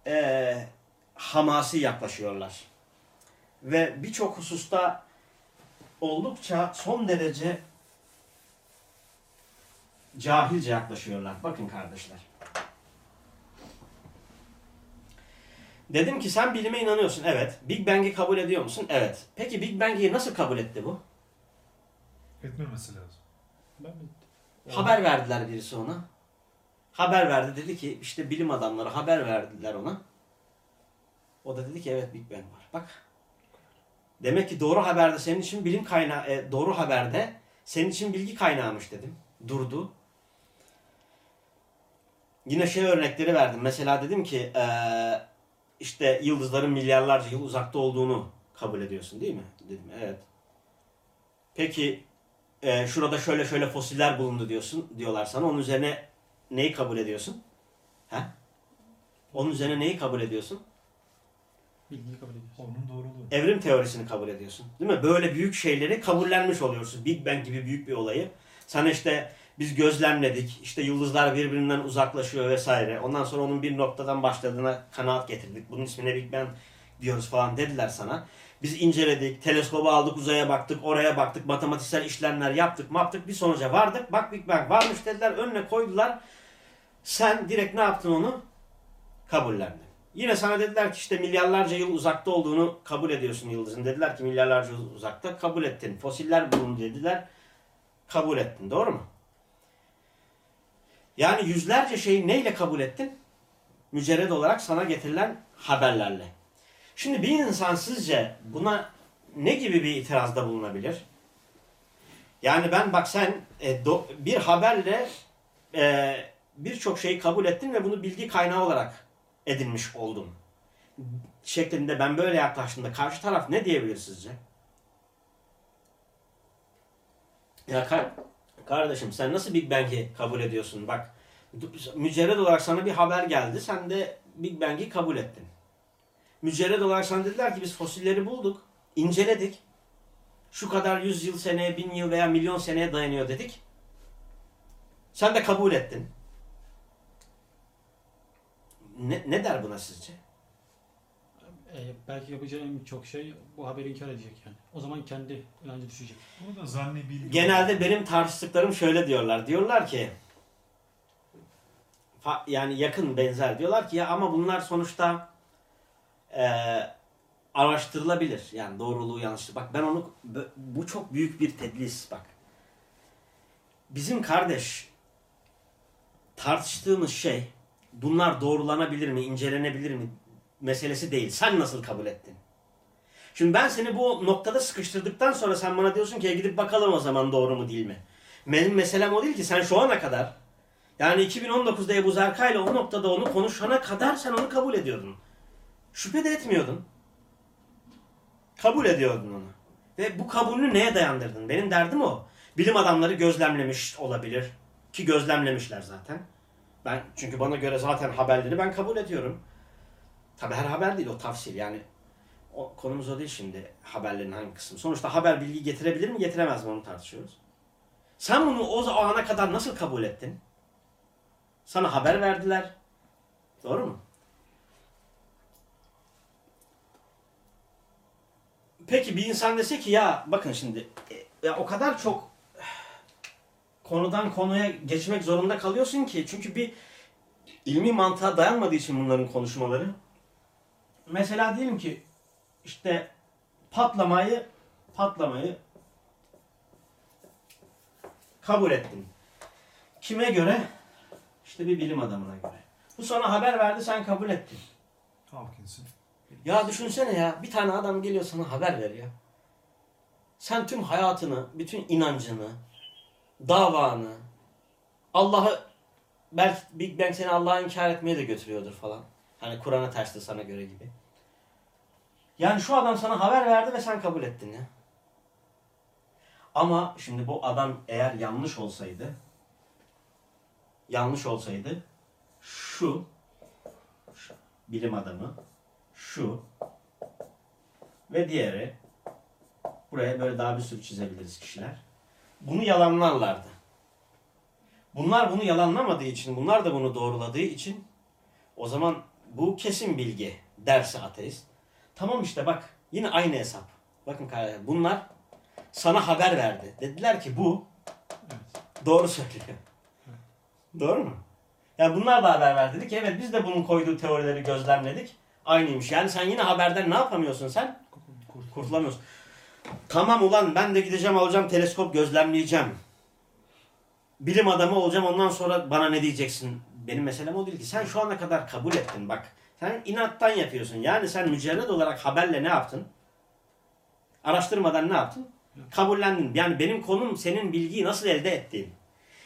eee, hamasi yaklaşıyorlar. Ve birçok hususta oldukça son derece cahilce yaklaşıyorlar. Bakın kardeşler. Dedim ki sen bilime inanıyorsun. Evet. Big Bang'i kabul ediyor musun? Evet. Peki Big Bang'i nasıl kabul etti bu? Etmemesi lazım. Ben mi? Haber verdiler birisi ona. Haber verdi dedi ki işte bilim adamları haber verdiler ona. O da dedi ki evet Big Bang var. Bak. Demek ki doğru haberde senin için bilim kaynağı e, doğru haberde senin için bilgi kaynağımış dedim. Durdu. Yine şey örnekleri verdim. Mesela dedim ki e, işte yıldızların milyarlarca yıl uzakta olduğunu kabul ediyorsun değil mi? Dedim evet. Peki e, şurada şöyle şöyle fosiller bulundu diyorsun diyorlar sana. Onun üzerine neyi kabul ediyorsun? He? Onun üzerine neyi kabul ediyorsun? Bilgiyi kabul ediyorsun. Onun doğruluğu. Evrim teorisini kabul ediyorsun. Değil mi? Böyle büyük şeyleri kabullenmiş oluyorsun. Big Bang gibi büyük bir olayı. Sana işte biz gözlemledik. işte yıldızlar birbirinden uzaklaşıyor vesaire. Ondan sonra onun bir noktadan başladığına kanaat getirdik. Bunun ismine Big Bang diyoruz falan dediler sana. Biz inceledik, teleskobu aldık, uzaya baktık, oraya baktık, matematiksel işlemler yaptık, yaptık, bir sonuca vardık. Bak Big Bang varmış dediler, önüne koydular. Sen direkt ne yaptın onu? Kabullendin. Yine sana dediler ki işte milyarlarca yıl uzakta olduğunu kabul ediyorsun yıldızın. Dediler ki milyarlarca yıl uzakta kabul ettin. Fosiller bulundu dediler. Kabul ettin. Doğru mu? Yani yüzlerce şeyi neyle kabul ettin? Mücerred olarak sana getirilen haberlerle. Şimdi bir insan sizce buna ne gibi bir itirazda bulunabilir? Yani ben bak sen e, do- bir haberle e, birçok şeyi kabul ettin ve bunu bilgi kaynağı olarak edinmiş oldun. Şeklinde ben böyle yaklaştığımda karşı taraf ne diyebilir sizce? Ya kardeşim sen nasıl Big Bang'i kabul ediyorsun? Bak mücerred olarak sana bir haber geldi. Sen de Big Bang'i kabul ettin. Mücerred olarak sana dediler ki biz fosilleri bulduk, inceledik. Şu kadar yüz yıl seneye, bin yıl veya milyon seneye dayanıyor dedik. Sen de kabul ettin. Ne, ne der buna sizce? E, belki yapacağı en çok şey bu haberi inkar edecek yani. O zaman kendi inancı düşecek. Bu da zanni bilgi. Genelde benim tartıştıklarım şöyle diyorlar. Diyorlar ki fa- yani yakın benzer diyorlar ki ya ama bunlar sonuçta eee, araştırılabilir. Yani doğruluğu yanlışlığı. Bak ben onu bu çok büyük bir tedlis bak. Bizim kardeş tartıştığımız şey bunlar doğrulanabilir mi, incelenebilir mi meselesi değil. Sen nasıl kabul ettin? Şimdi ben seni bu noktada sıkıştırdıktan sonra sen bana diyorsun ki "E gidip bakalım o zaman doğru mu değil mi? Benim meselem o değil ki sen şu ana kadar yani 2019'da Ebu Zerka ile o noktada onu konuşana kadar sen onu kabul ediyordun. Şüphe de etmiyordun. Kabul ediyordun onu. Ve bu kabulünü neye dayandırdın? Benim derdim o. Bilim adamları gözlemlemiş olabilir. Ki gözlemlemişler zaten. Ben çünkü bana göre zaten haberleri ben kabul ediyorum. Tabi her haber değil o tafsil yani o konumuz o değil şimdi haberlerin hangi kısmı. Sonuçta haber bilgi getirebilir mi getiremez mi onu tartışıyoruz. Sen bunu o ana kadar nasıl kabul ettin? Sana haber verdiler. Doğru mu? Peki bir insan dese ki ya bakın şimdi e, ya o kadar çok konudan konuya geçmek zorunda kalıyorsun ki çünkü bir ilmi mantığa dayanmadığı için bunların konuşmaları. Mesela diyelim ki işte patlamayı patlamayı kabul ettin. Kime göre? İşte bir bilim adamına göre. Bu sana haber verdi sen kabul ettin. Hawkins'in. Ya düşünsene ya bir tane adam geliyor sana haber veriyor. Sen tüm hayatını, bütün inancını, davanı, Allah'ı belki Big Bang seni Allah'a inkar etmeye de götürüyordur falan. Hani Kur'an'a tersti sana göre gibi. Yani şu adam sana haber verdi ve sen kabul ettin ya. Ama şimdi bu adam eğer yanlış olsaydı yanlış olsaydı şu, şu bilim adamı şu ve diğeri buraya böyle daha bir sürü çizebiliriz kişiler. Bunu yalanlarlardı. Bunlar bunu yalanlamadığı için, bunlar da bunu doğruladığı için o zaman bu kesin bilgi derse ateist. Tamam işte bak yine aynı hesap. Bakın kardeşler bunlar sana haber verdi. Dediler ki bu Evet. doğru söylüyor. Doğru mu? Yani bunlar da haber verdi. Dedi ki evet biz de bunun koyduğu teorileri gözlemledik. Aynıymış. Yani sen yine haberden ne yapamıyorsun sen? Kurtulamıyorsun. Tamam ulan ben de gideceğim alacağım teleskop gözlemleyeceğim. Bilim adamı olacağım ondan sonra bana ne diyeceksin? Benim meselem o değil ki. Sen şu ana kadar kabul ettin bak. Sen inattan yapıyorsun. Yani sen mücerred olarak haberle ne yaptın? Araştırmadan ne yaptın? Kabullendin. Yani benim konum senin bilgiyi nasıl elde ettiğin.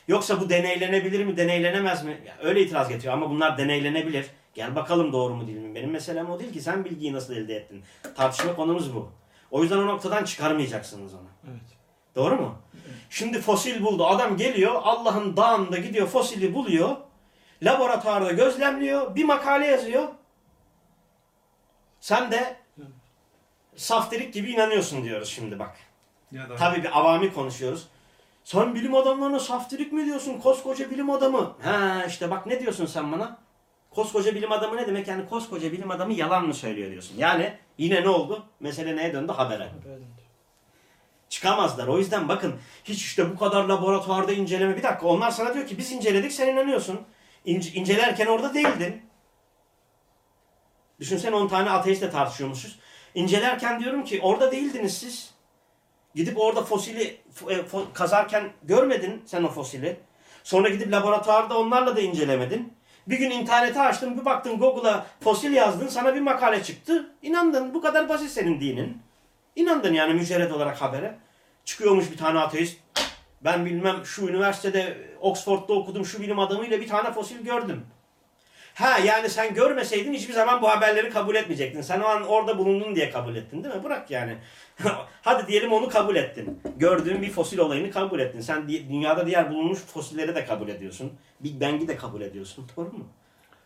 Yoksa bu deneylenebilir mi, deneylenemez mi? Ya öyle itiraz getiriyor ama bunlar deneylenebilir. Gel bakalım doğru mu değil mi? Benim meselem o değil ki. Sen bilgiyi nasıl elde ettin? Tartışma konumuz bu. O yüzden o noktadan çıkarmayacaksınız onu. Evet. Doğru mu? Şimdi fosil buldu. Adam geliyor Allah'ın dağında gidiyor fosili buluyor. Laboratuvarda gözlemliyor. Bir makale yazıyor. Sen de saftirik gibi inanıyorsun diyoruz şimdi bak. Ya da Tabii bir avami konuşuyoruz. Sen bilim adamlarına saftirik mi diyorsun? Koskoca bilim adamı. Ha işte bak ne diyorsun sen bana? Koskoca bilim adamı ne demek? Yani koskoca bilim adamı yalan mı söylüyor diyorsun. Yani yine ne oldu? Mesele neye döndü? Habere. Çıkamazlar. O yüzden bakın hiç işte bu kadar laboratuvarda inceleme. Bir dakika onlar sana diyor ki biz inceledik sen inanıyorsun. İnce, incelerken orada değildin. Düşünsene 10 tane ateistle tartışıyormuşuz. İncelerken diyorum ki orada değildiniz siz. Gidip orada fosili e, kazarken görmedin sen o fosili. Sonra gidip laboratuvarda onlarla da incelemedin. Bir gün interneti açtın, bir baktın Google'a fosil yazdın, sana bir makale çıktı. İnandın, bu kadar basit senin dinin. İnandın yani mücerred olarak habere. Çıkıyormuş bir tane ateist. Ben bilmem şu üniversitede Oxford'da okudum şu bilim adamıyla bir tane fosil gördüm. Ha yani sen görmeseydin hiçbir zaman bu haberleri kabul etmeyecektin. Sen o an orada bulundun diye kabul ettin değil mi? Bırak yani. Hadi diyelim onu kabul ettin. Gördüğün bir fosil olayını kabul ettin. Sen dünyada diğer bulunmuş fosilleri de kabul ediyorsun. Big Bang'i de kabul ediyorsun. Doğru mu?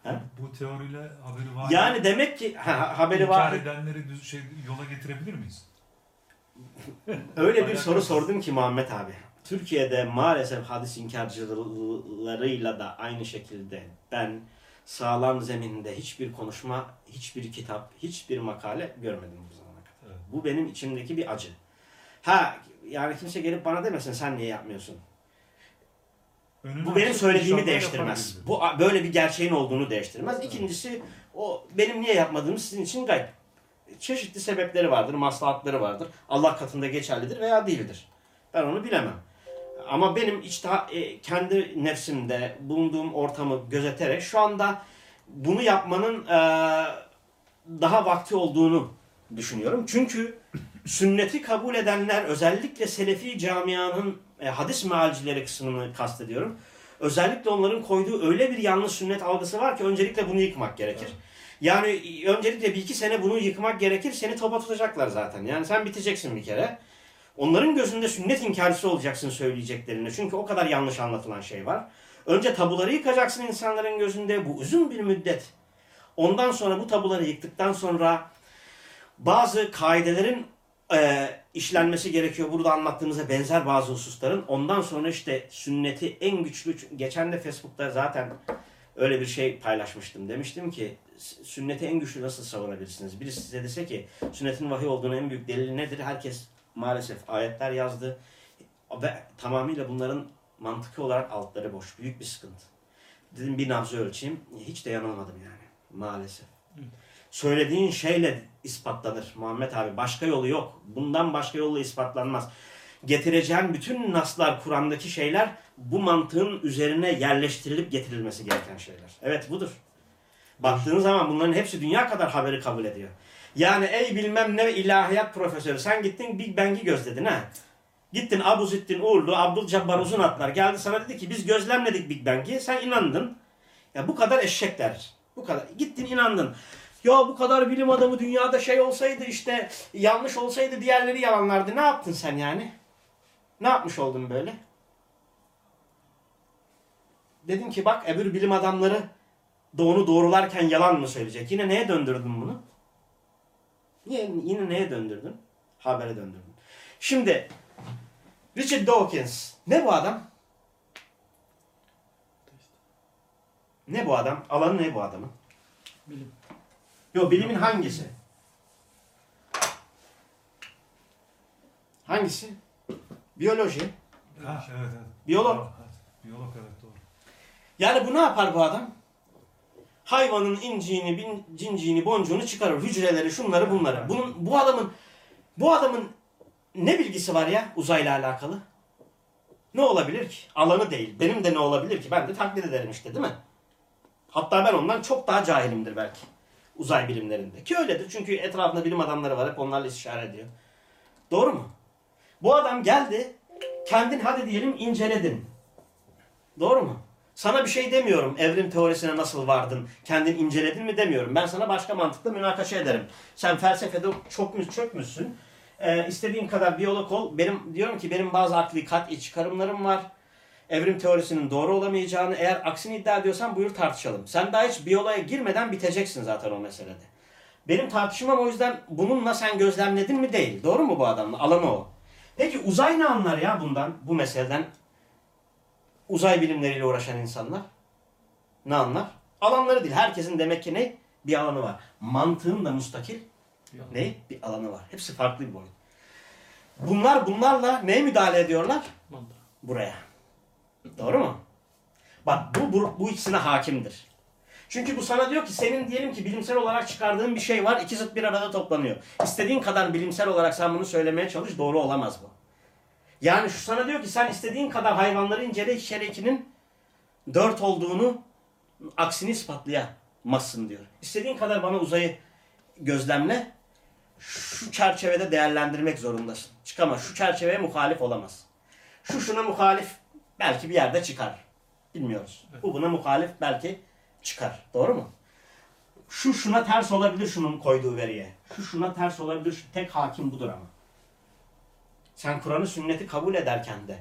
Ha? Bu teoriyle haberi var. Yani demek ki ha, haberi İnkar var. edenleri düz şey yola getirebilir miyiz? Öyle bir soru sordum ki Muhammed abi. Türkiye'de maalesef hadis inkarcılarıyla da aynı şekilde ben sağlam zeminde hiçbir konuşma, hiçbir kitap, hiçbir makale görmedim bu zamana kadar. Evet. Bu benim içimdeki bir acı. Ha yani kimse gelip bana demesin sen niye yapmıyorsun? Önünü Bu benim söylediğimi değiştirmez. Bu böyle bir gerçeğin olduğunu değiştirmez. İkincisi o benim niye yapmadığım sizin için gayb. Çeşitli sebepleri vardır, maslahatları vardır. Allah katında geçerlidir veya değildir. Ben onu bilemem. Ama benim işte kendi nefsimde bulunduğum ortamı gözeterek şu anda bunu yapmanın e, daha vakti olduğunu düşünüyorum. Çünkü sünneti kabul edenler özellikle Selefi camianın e, hadis mealcileri kısmını kastediyorum. Özellikle onların koyduğu öyle bir yanlış sünnet algısı var ki öncelikle bunu yıkmak gerekir. Evet. Yani öncelikle bir iki sene bunu yıkmak gerekir. Seni topa tutacaklar zaten. Yani sen biteceksin bir kere. Onların gözünde sünnet inkarcısı olacaksın söyleyeceklerinde. Çünkü o kadar yanlış anlatılan şey var. Önce tabuları yıkacaksın insanların gözünde. Bu uzun bir müddet. Ondan sonra bu tabuları yıktıktan sonra bazı kaidelerin e, işlenmesi gerekiyor. Burada anlattığımıza benzer bazı hususların. Ondan sonra işte sünneti en güçlü... Geçen de Facebook'ta zaten öyle bir şey paylaşmıştım. Demiştim ki sünneti en güçlü nasıl savunabilirsiniz? Birisi size dese ki sünnetin vahiy olduğunu en büyük delili nedir? Herkes maalesef ayetler yazdı. Ve tamamıyla bunların mantıki olarak altları boş. Büyük bir sıkıntı. Dedim bir nabzı ölçeyim. Hiç de yanılmadım yani. Maalesef. Söylediğin şeyle ispatlanır Muhammed abi. Başka yolu yok. Bundan başka yolla ispatlanmaz. Getireceğin bütün naslar, Kur'an'daki şeyler bu mantığın üzerine yerleştirilip getirilmesi gereken şeyler. Evet budur. Baktığın zaman bunların hepsi dünya kadar haberi kabul ediyor. Yani ey bilmem ne ilahiyat profesörü sen gittin Big Bang'i gözledin ha. Gittin Abu Zittin Uğurlu, Abdul Cabbar Uzunatlar geldi sana dedi ki biz gözlemledik Big Bang'i sen inandın. Ya bu kadar eşekler. Bu kadar. Gittin inandın. Ya bu kadar bilim adamı dünyada şey olsaydı işte yanlış olsaydı diğerleri yalanlardı. Ne yaptın sen yani? Ne yapmış oldun böyle? Dedin ki bak öbür bilim adamları da onu doğrularken yalan mı söyleyecek? Yine neye döndürdün bunu? Niye, yine neye döndürdün? Habere döndürdün. Şimdi Richard Dawkins. Ne bu adam? Ne bu adam? Alanı ne bu adamın? Bilim. Yok bilimin hangisi? Hangisi? Biyoloji. Ha, evet, evet. Biyolog. Biyolog evet doğru. Yani bu ne yapar bu adam? Hayvanın inciğini, bin, cinciğini, boncuğunu çıkarır. Hücreleri, şunları, bunları. Bunun, bu adamın bu adamın ne bilgisi var ya uzayla alakalı? Ne olabilir ki? Alanı değil. Benim de ne olabilir ki? Ben de taklit ederim işte değil mi? Hatta ben ondan çok daha cahilimdir belki. Uzay bilimlerinde. Ki öyledir. Çünkü etrafında bilim adamları var. Hep onlarla istişare ediyor. Doğru mu? Bu adam geldi. Kendin hadi diyelim inceledin. Doğru mu? Sana bir şey demiyorum. Evrim teorisine nasıl vardın? Kendin inceledin mi demiyorum. Ben sana başka mantıkla münakaşa ederim. Sen felsefede çok çökmüşsün. Ee, istediğin kadar biyolog ol. Benim diyorum ki benim bazı akli kat'i çıkarımlarım var. Evrim teorisinin doğru olamayacağını eğer aksini iddia ediyorsan buyur tartışalım. Sen daha hiç biyoloğa girmeden biteceksin zaten o meselede. Benim tartışmam o yüzden bununla sen gözlemledin mi değil. Doğru mu bu adamla? Alanı o. Peki uzay ne anlar ya bundan, bu meseleden? Uzay bilimleriyle uğraşan insanlar. Ne anlar? Alanları değil. Herkesin demek ki ne? Bir alanı var. Mantığın da mustakil Bir ne? Bir alanı var. Hepsi farklı bir boyut. Bunlar bunlarla neye müdahale ediyorlar? Mantığı. Buraya. Doğru mu? Bak bu, bu, bu ikisine hakimdir. Çünkü bu sana diyor ki senin diyelim ki bilimsel olarak çıkardığın bir şey var. iki zıt bir arada toplanıyor. İstediğin kadar bilimsel olarak sen bunu söylemeye çalış. Doğru olamaz bu. Yani şu sana diyor ki sen istediğin kadar hayvanları incele. ikinin dört olduğunu aksini ispatlayamazsın diyor. İstediğin kadar bana uzayı gözlemle. Şu çerçevede değerlendirmek zorundasın. Çıkamaz. Şu çerçeveye muhalif olamaz. Şu şuna muhalif belki bir yerde çıkar. Bilmiyoruz. Bu buna muhalif belki çıkar. Doğru mu? Şu şuna ters olabilir şunun koyduğu veriye. Şu şuna ters olabilir. Şu tek hakim budur ama. Sen Kur'an'ı sünneti kabul ederken de.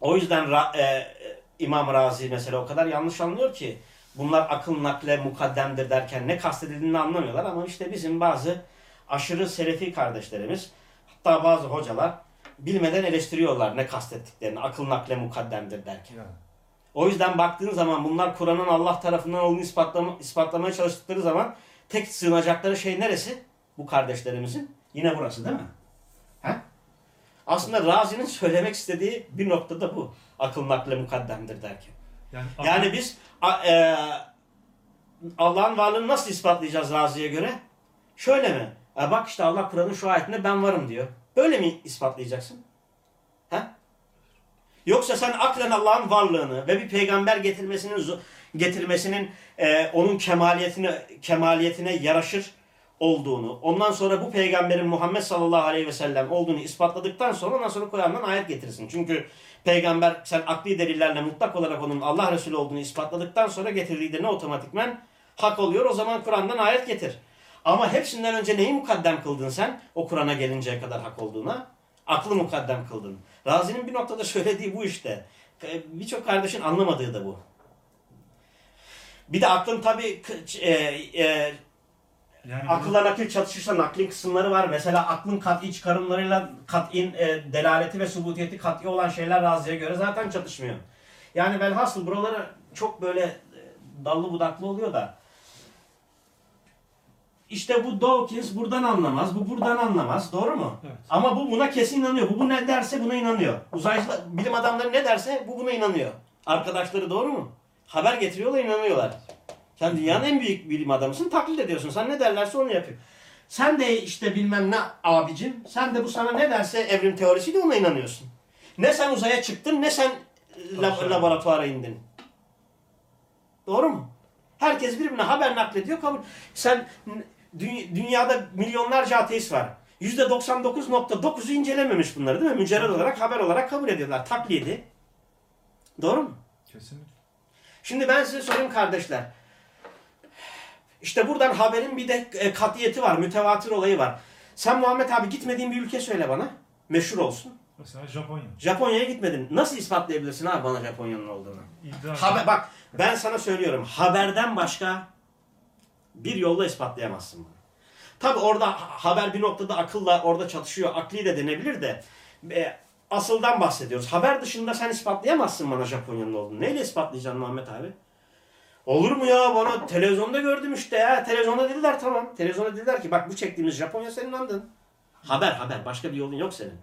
O yüzden e, İmam Razi mesela o kadar yanlış anlıyor ki bunlar akıl nakle mukaddemdir derken ne kastedildiğini anlamıyorlar ama işte bizim bazı aşırı selefi kardeşlerimiz hatta bazı hocalar bilmeden eleştiriyorlar ne kastettiklerini akıl nakle mukaddemdir derken. Yani. O yüzden baktığın zaman bunlar Kur'an'ın Allah tarafından olduğunu ispatlama, ispatlamaya çalıştıkları zaman tek sığınacakları şey neresi? Bu kardeşlerimizin. Yine burası değil mi? Aslında Razi'nin söylemek istediği bir noktada bu. Akıl nakle mukaddemdir derken. Yani, Yani biz e, Allah'ın varlığını nasıl ispatlayacağız Razi'ye göre? Şöyle mi? E bak işte Allah Kur'an'ın şu ayetinde ben varım diyor. Böyle mi ispatlayacaksın? He? Yoksa sen aklen Allah'ın varlığını ve bir peygamber getirmesinin getirmesinin e, onun kemaliyetine kemaliyetine yaraşır olduğunu, ondan sonra bu peygamberin Muhammed sallallahu aleyhi ve sellem olduğunu ispatladıktan sonra ondan sonra Kur'an'dan ayet getirsin. Çünkü peygamber sen akli delillerle mutlak olarak onun Allah Resulü olduğunu ispatladıktan sonra getirdiği de ne otomatikmen hak oluyor. O zaman Kur'an'dan ayet getir. Ama hepsinden önce neyi mukaddem kıldın sen? O Kur'an'a gelinceye kadar hak olduğuna. Aklı mukaddem kıldın. Razi'nin bir noktada söylediği bu işte. E, Birçok kardeşin anlamadığı da bu. Bir de aklın tabii e, e, yani akılla nakil çatışırsa naklin kısımları var. Mesela aklın kat'i çıkarımlarıyla kat'in e, delaleti ve subutiyeti kat'i olan şeyler Razi'ye göre zaten çatışmıyor. Yani velhasıl buraları çok böyle e, dallı budaklı oluyor da işte bu Dawkins buradan anlamaz, bu buradan anlamaz. Doğru mu? Evet. Ama bu buna kesin inanıyor. Bu, bu ne derse buna inanıyor. Uzaycılar, bilim adamları ne derse bu buna inanıyor. Arkadaşları doğru mu? Haber getiriyorlar, inanıyorlar. Sen dünyanın en büyük bilim adamısın, taklit ediyorsun. Sen ne derlerse onu yapıyor. Sen de işte bilmem ne abicim, sen de bu sana ne derse evrim teorisiyle ona inanıyorsun. Ne sen uzaya çıktın, ne sen lab- laboratuvara indin. Doğru mu? Herkes birbirine haber naklediyor, kabul. Sen dü- dünyada milyonlarca ateist var. %99.9'u incelememiş bunları değil mi? Mücerred olarak, haber olarak kabul ediyorlar. Taklidi. Doğru mu? kesinlikle. Şimdi ben size sorayım kardeşler. İşte buradan haberin bir de e, katiyeti var, mütevatir olayı var. Sen Muhammed abi gitmediğin bir ülke söyle bana. Meşhur olsun. Mesela Japonya. Japonya'ya gitmedin. Nasıl ispatlayabilirsin abi bana Japonya'nın olduğunu? İddia Haber, bak ben sana söylüyorum. Haberden başka bir yolla ispatlayamazsın bunu. Tabi orada ha- haber bir noktada akılla orada çatışıyor. Akli de denebilir de. E, asıldan bahsediyoruz. Haber dışında sen ispatlayamazsın bana Japonya'nın olduğunu. Neyle ispatlayacaksın Muhammed abi? Olur mu ya bana televizyonda gördüm işte ya. Televizyonda dediler tamam. Televizyonda dediler ki bak bu çektiğimiz Japonya senin andın. Haber haber. Başka bir yolun yok senin.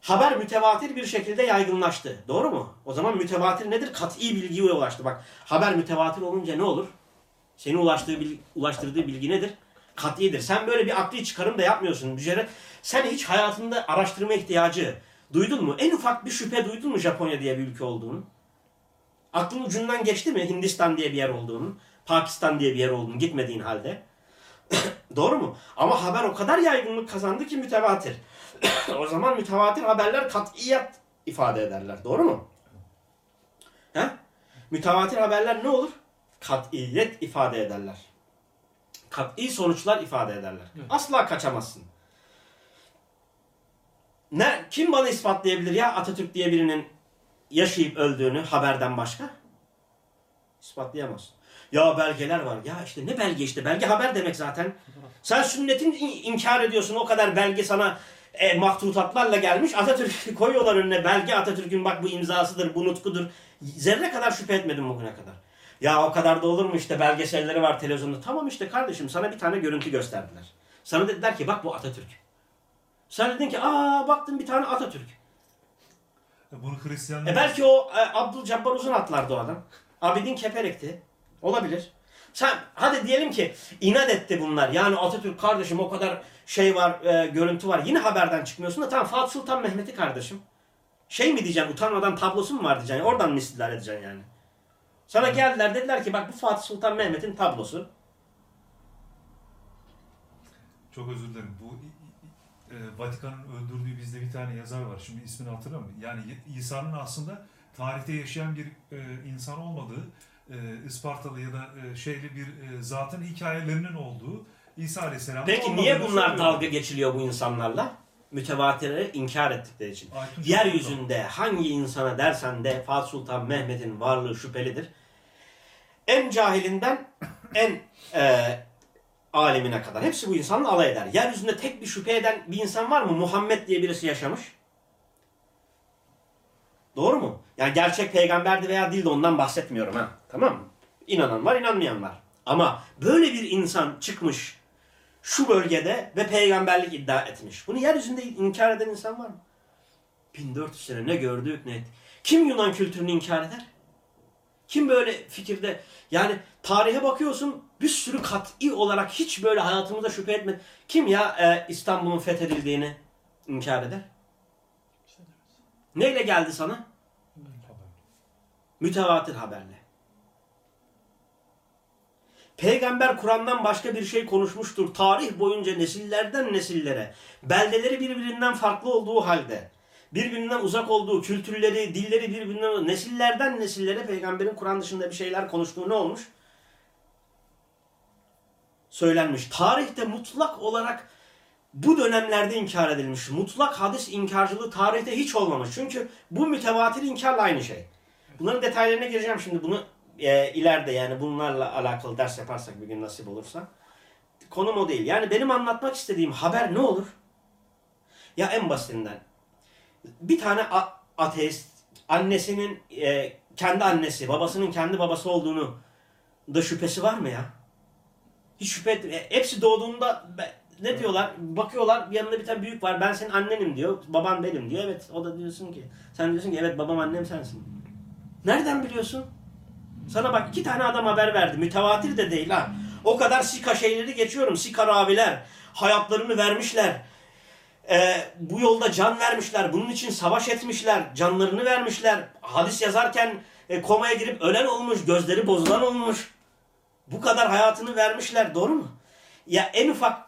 Haber mütevatir bir şekilde yaygınlaştı. Doğru mu? O zaman mütevatir nedir? Kat'i bilgiye ulaştı. Bak haber mütevatir olunca ne olur? Senin ulaştığı bil- ulaştırdığı bilgi nedir? Kat'idir. Sen böyle bir akli çıkarım da yapmıyorsun. Mücerred. Sen hiç hayatında araştırma ihtiyacı duydun mu? En ufak bir şüphe duydun mu Japonya diye bir ülke olduğunu? Aklın ucundan geçti mi Hindistan diye bir yer olduğunu? Pakistan diye bir yer olduğunu gitmediğin halde? Doğru mu? Ama haber o kadar yaygınlık kazandı ki mütevatir. o zaman mütevatir haberler kat'iyet ifade ederler. Doğru mu? He? Mütevatir haberler ne olur? Kat'iyet ifade ederler. Kat'i sonuçlar ifade ederler. Evet. Asla kaçamazsın. Ne kim bana ispatlayabilir ya Atatürk diye birinin yaşayıp öldüğünü haberden başka? İspatlayamazsın. Ya belgeler var. Ya işte ne belge işte? Belge haber demek zaten. Sen sünnetin in- inkar ediyorsun. O kadar belge sana e, mahtutatlarla gelmiş. Atatürk'ü koyuyorlar önüne. Belge Atatürk'ün bak bu imzasıdır, bu nutkudur. Zerre kadar şüphe etmedim bugüne kadar. Ya o kadar da olur mu işte belgeselleri var televizyonda. Tamam işte kardeşim sana bir tane görüntü gösterdiler. Sana dediler ki bak bu Atatürk. Sen dedin ki aa baktın bir tane Atatürk. Bunu Hristiyanlar E belki o e, Abdülcabbar uzun atlardı o adam. Abidin keperekti. Olabilir. Sen hadi diyelim ki inat etti bunlar. Yani Atatürk kardeşim o kadar şey var, e, görüntü var. Yine haberden çıkmıyorsun da tamam Fatih Sultan Mehmet'i kardeşim. Şey mi diyeceksin utanmadan tablosu mu var diyeceksin. Oradan mı istidlal edeceksin yani? Sana geldiler dediler ki bak bu Fatih Sultan Mehmet'in tablosu. Çok özür dilerim. Bu e, Vatikan'ın öldürdüğü bizde bir tane yazar var. Şimdi ismini hatırlamıyorum. Yani İsa'nın aslında tarihte yaşayan bir e, insan olmadığı, e, Ispartalı ya da e, şeyli bir e, zatın hikayelerinin olduğu İsa Aleyhisselam'ın Peki niye bunlar söylüyor. dalga geçiliyor bu insanlarla? Mütevatirleri inkar ettikleri için. Aytunç Yeryüzünde hangi insana dersen de Fatih Sultan Mehmet'in varlığı şüphelidir. En cahilinden en e, alimine kadar. Hepsi bu insanla alay eder. Yeryüzünde tek bir şüphe eden bir insan var mı? Muhammed diye birisi yaşamış. Doğru mu? Yani gerçek peygamberdi veya değildi ondan bahsetmiyorum ha. Tamam mı? İnanan var, inanmayan var. Ama böyle bir insan çıkmış şu bölgede ve peygamberlik iddia etmiş. Bunu yeryüzünde inkar eden insan var mı? 1400 sene ne gördük ne ettik. Kim Yunan kültürünü inkar eder? Kim böyle fikirde yani tarihe bakıyorsun bir sürü kat'i olarak hiç böyle hayatımıza şüphe etmedi. Kim ya e, İstanbul'un fethedildiğini inkar eder? Neyle geldi sana? Mütevatir haberle. Peygamber Kur'an'dan başka bir şey konuşmuştur. Tarih boyunca nesillerden nesillere, beldeleri birbirinden farklı olduğu halde, birbirinden uzak olduğu, kültürleri, dilleri birbirinden nesillerden nesillere peygamberin Kur'an dışında bir şeyler konuştuğu ne olmuş? Söylenmiş. Tarihte mutlak olarak bu dönemlerde inkar edilmiş. Mutlak hadis inkarcılığı tarihte hiç olmamış. Çünkü bu mütevatir inkarla aynı şey. Bunların detaylarına gireceğim şimdi. Bunu e, ileride yani bunlarla alakalı ders yaparsak bir gün nasip olursa. Konum o değil. Yani benim anlatmak istediğim haber ne olur? Ya en basitinden. Bir tane ateist annesinin e, kendi annesi, babasının kendi babası olduğunu da şüphesi var mı ya? Hiç şüphe et- e, Hepsi doğduğunda ne diyorlar? Bakıyorlar yanında bir tane büyük var. Ben senin annenim diyor. Baban benim diyor. Evet o da diyorsun ki. Sen diyorsun ki evet babam annem sensin. Nereden biliyorsun? Sana bak iki tane adam haber verdi. Mütevatir de değil ha. O kadar sika şeyleri geçiyorum. Sika raviler. Hayatlarını vermişler. Ee, bu yolda can vermişler. Bunun için savaş etmişler. Canlarını vermişler. Hadis yazarken e, komaya girip ölen olmuş. Gözleri bozulan olmuş. Bu kadar hayatını vermişler. Doğru mu? Ya en ufak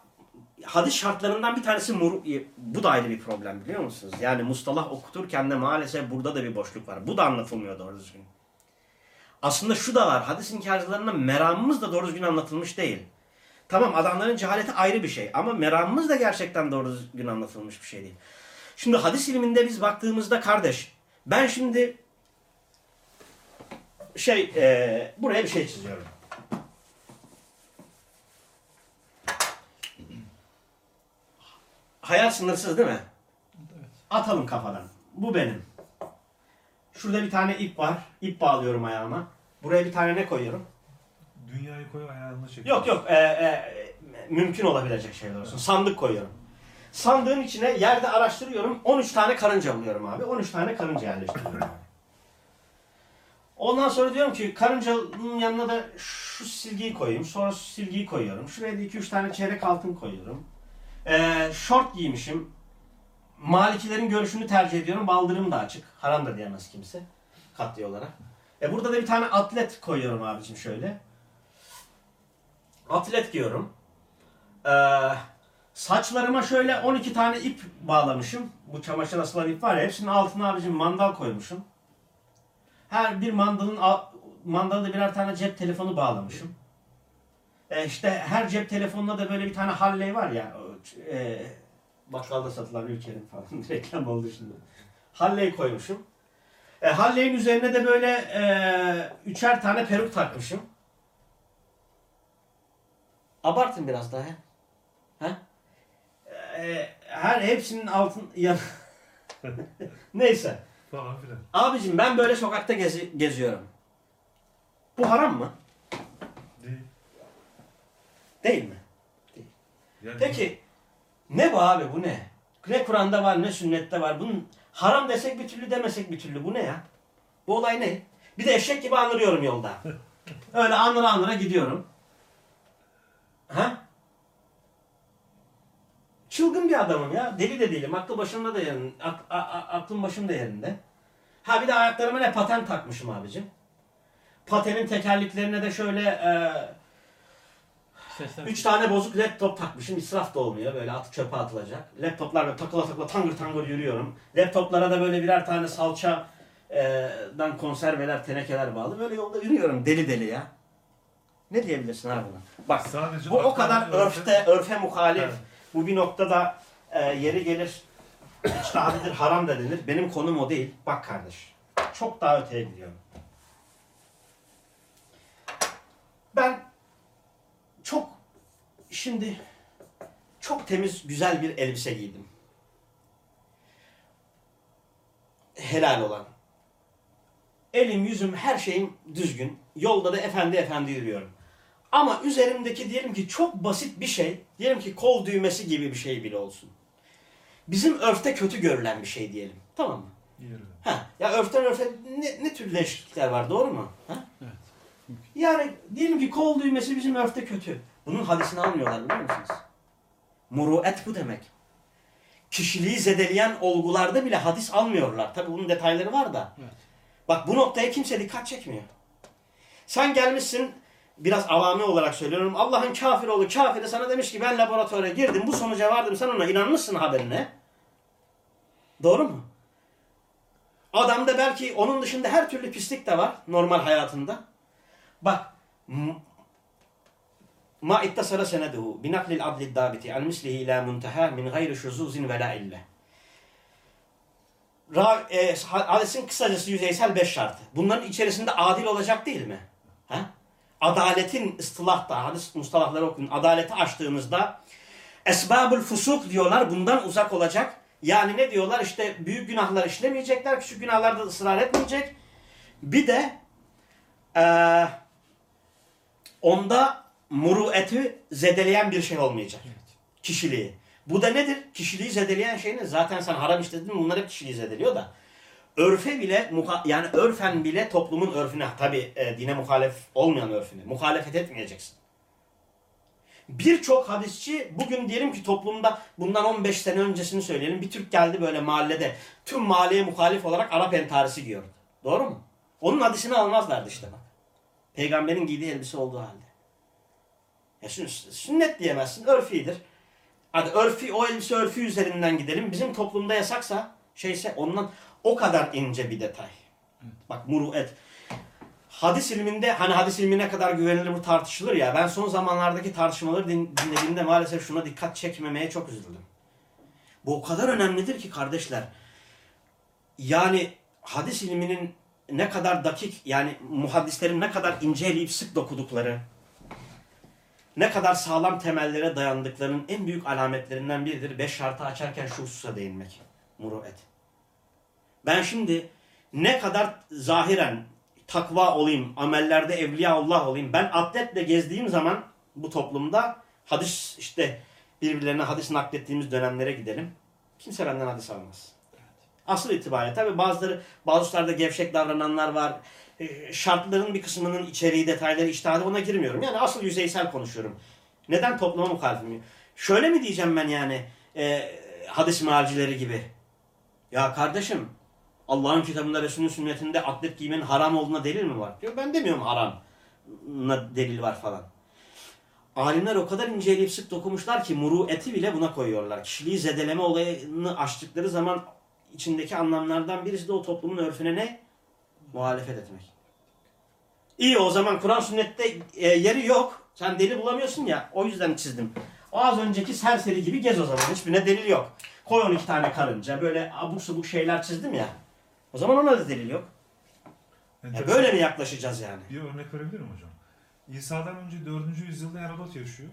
hadis şartlarından bir tanesi mur- bu da ayrı bir problem biliyor musunuz? Yani mustalah okuturken de maalesef burada da bir boşluk var. Bu da anlatılmıyor doğru düzgün. Aslında şu da var. Hadis inkarcılarına meramımız da doğru düzgün anlatılmış değil. Tamam adamların cehaleti ayrı bir şey ama meramımız da gerçekten doğru düzgün anlatılmış bir şey değil. Şimdi hadis ilminde biz baktığımızda kardeş ben şimdi şey e, buraya bir şey çiziyorum. Hayat sınırsız değil mi? Evet. Atalım kafadan. Bu benim. Şurada bir tane ip var. İp bağlıyorum ayağıma. Buraya bir tane ne koyuyorum? Dünyayı koy ayağına çek. Yok yok. e, e, mümkün olabilecek şeyler olsun. Sandık koyuyorum. Sandığın içine yerde araştırıyorum. 13 tane karınca buluyorum abi. 13 tane karınca yerleştiriyorum abi. Ondan sonra diyorum ki karıncanın yanına da şu silgiyi koyayım. Sonra şu silgiyi koyuyorum. Şuraya da 2-3 tane çeyrek altın koyuyorum. Ee, şort giymişim. Malikilerin görüşünü tercih ediyorum. Baldırım da açık. Haram da diyemez kimse. Katli olarak. E burada da bir tane atlet koyuyorum abicim şöyle. Atlet giyiyorum. Ee, saçlarıma şöyle 12 tane ip bağlamışım. Bu çamaşır asılan ip var ya. Hepsinin altına abicim mandal koymuşum. Her bir mandalın al- mandalda birer tane cep telefonu bağlamışım. E işte her cep telefonuna da böyle bir tane Halley var ya. E, bakkalda satılan ülkenin falan reklam oldu şimdi. Halley koymuşum. E, Halley'in üzerine de böyle e, üçer tane peruk takmışım. Abartın biraz daha. he. He? E, her hepsinin altın yan Neyse. Falan filan. Abicim ben böyle sokakta gezi- geziyorum. Bu haram mı? Değil. Değil mi? Yani Peki ne bu abi bu ne? Ne Kur'an'da var ne sünnette var. Bunun Haram desek bir türlü demesek bir türlü. Bu ne ya? Bu olay ne? Bir de eşek gibi anırıyorum yolda. Öyle anıra anıra gidiyorum. Ha? Çılgın bir adamım ya. Deli de değilim. Aklı başımda da yerinde. Ak- a- a- aklım başımda yerinde. Ha bir de ayaklarıma ne paten takmışım abicim. Patenin tekerleklerine de şöyle e, Sesler. üç tane bozuk laptop takmışım. İsraf da olmuyor. Böyle at çöpe atılacak. Laptoplar böyle takıla takıla tangır tangır yürüyorum. Laptoplara da böyle birer tane salça e, dan konserveler, tenekeler bağlı. Böyle yolda yürüyorum deli deli ya. Ne diyebilirsin abi buna? Bak Sadece bu o kadar örfte, örfe muhalif. Evet. Bu bir noktada e, yeri gelir içtihadıdır, haram da denir. Benim konum o değil. Bak kardeş. Çok daha öteye gidiyorum. Ben çok şimdi çok temiz, güzel bir elbise giydim. Helal olan. Elim, yüzüm, her şeyim düzgün. Yolda da efendi efendi yürüyorum. Ama üzerimdeki diyelim ki çok basit bir şey, diyelim ki kol düğmesi gibi bir şey bile olsun. Bizim örfte kötü görülen bir şey diyelim. Tamam mı? Ha, ya örften örfe ne, ne tür değişiklikler var doğru mu? Ha? Evet. Yani diyelim ki kol düğmesi bizim örfte kötü. Bunun hadisini almıyorlar biliyor musunuz? Muruet bu demek. Kişiliği zedeleyen olgularda bile hadis almıyorlar. Tabi bunun detayları var da. Evet. Bak bu noktaya kimse dikkat çekmiyor. Sen gelmişsin biraz avami olarak söylüyorum. Allah'ın kafir oğlu kafiri sana demiş ki ben laboratuvara girdim bu sonuca vardım sen ona inanmışsın haberine. Doğru mu? Adamda belki onun dışında her türlü pislik de var normal hayatında. Bak ma ittasara seneduhu bi naklil adlid dabiti an mislihi ila muntaha min gayri şuzuzin ve la ille. E, hadisin kısacası yüzeysel beş şartı. Bunların içerisinde adil olacak değil mi? Ha? Adaletin ıstılahta, hadis mustalahları okuyun. Adaleti açtığınızda esbabul fusuk diyorlar. Bundan uzak olacak. Yani ne diyorlar? İşte büyük günahlar işlemeyecekler. Küçük günahlarda ısrar etmeyecek. Bir de eee onda murueti zedeleyen bir şey olmayacak. Kişiliği. Bu da nedir? Kişiliği zedeleyen şey ne? Zaten sen haram işledin bunlar hep kişiliği zedeliyor da. Örfe bile, yani örfen bile toplumun örfüne, tabi dine muhalef olmayan örfüne, muhalefet etmeyeceksin. Birçok hadisçi bugün diyelim ki toplumda bundan 15 sene öncesini söyleyelim. Bir Türk geldi böyle mahallede tüm mahalleye muhalif olarak Arap entarisi giyiyordu. Doğru mu? Onun hadisini almazlardı işte bak. Peygamberin giydiği elbise olduğu halde. Ya sünnet, diyemezsin, örfidir. Hadi örfi, o elbise örfü üzerinden gidelim. Bizim toplumda yasaksa, şeyse ondan o kadar ince bir detay. Bak muruet. Hadis ilminde, hani hadis ilmi ne kadar güvenilir bu tartışılır ya. Ben son zamanlardaki tartışmaları din- dinlediğimde maalesef şuna dikkat çekmemeye çok üzüldüm. Bu o kadar önemlidir ki kardeşler. Yani hadis ilminin ne kadar dakik, yani muhaddislerin ne kadar inceleyip sık dokudukları, ne kadar sağlam temellere dayandıklarının en büyük alametlerinden biridir. Beş şartı açarken şu hususa değinmek. Muruet. Ben şimdi ne kadar zahiren takva olayım, amellerde evliya Allah olayım. Ben atletle gezdiğim zaman bu toplumda hadis işte birbirlerine hadis naklettiğimiz dönemlere gidelim. Kimse benden hadis almaz. Asıl itibariyle tabi bazıları bazı hususlarda gevşek davrananlar var. E, Şartların bir kısmının içeriği, detayları, iştihadı ona girmiyorum. Yani asıl yüzeysel konuşuyorum. Neden topluma muhalifim? Şöyle mi diyeceğim ben yani e, hadis mealcileri gibi? Ya kardeşim Allah'ın kitabında Resulünün sünnetinde atlet giymenin haram olduğuna delil mi var? Diyor ben demiyorum haram delil var falan. Alimler o kadar inceleyip sık dokumuşlar ki murueti bile buna koyuyorlar. Kişiliği zedeleme olayını açtıkları zaman içindeki anlamlardan birisi de o toplumun örfüne ne? Muhalefet etmek. İyi o zaman Kur'an sünnette e, yeri yok. Sen delil bulamıyorsun ya. O yüzden çizdim. O az önceki serseri gibi gez o zaman. Hiçbirine delil yok. Koy 12 tane karınca. Böyle abuk subuk şeyler çizdim ya. O zaman ona da delil yok. Ya Enteresan. böyle mi yaklaşacağız yani? Bir örnek verebilir miyim hocam? İsa'dan önce 4. yüzyılda Herodot yaşıyor.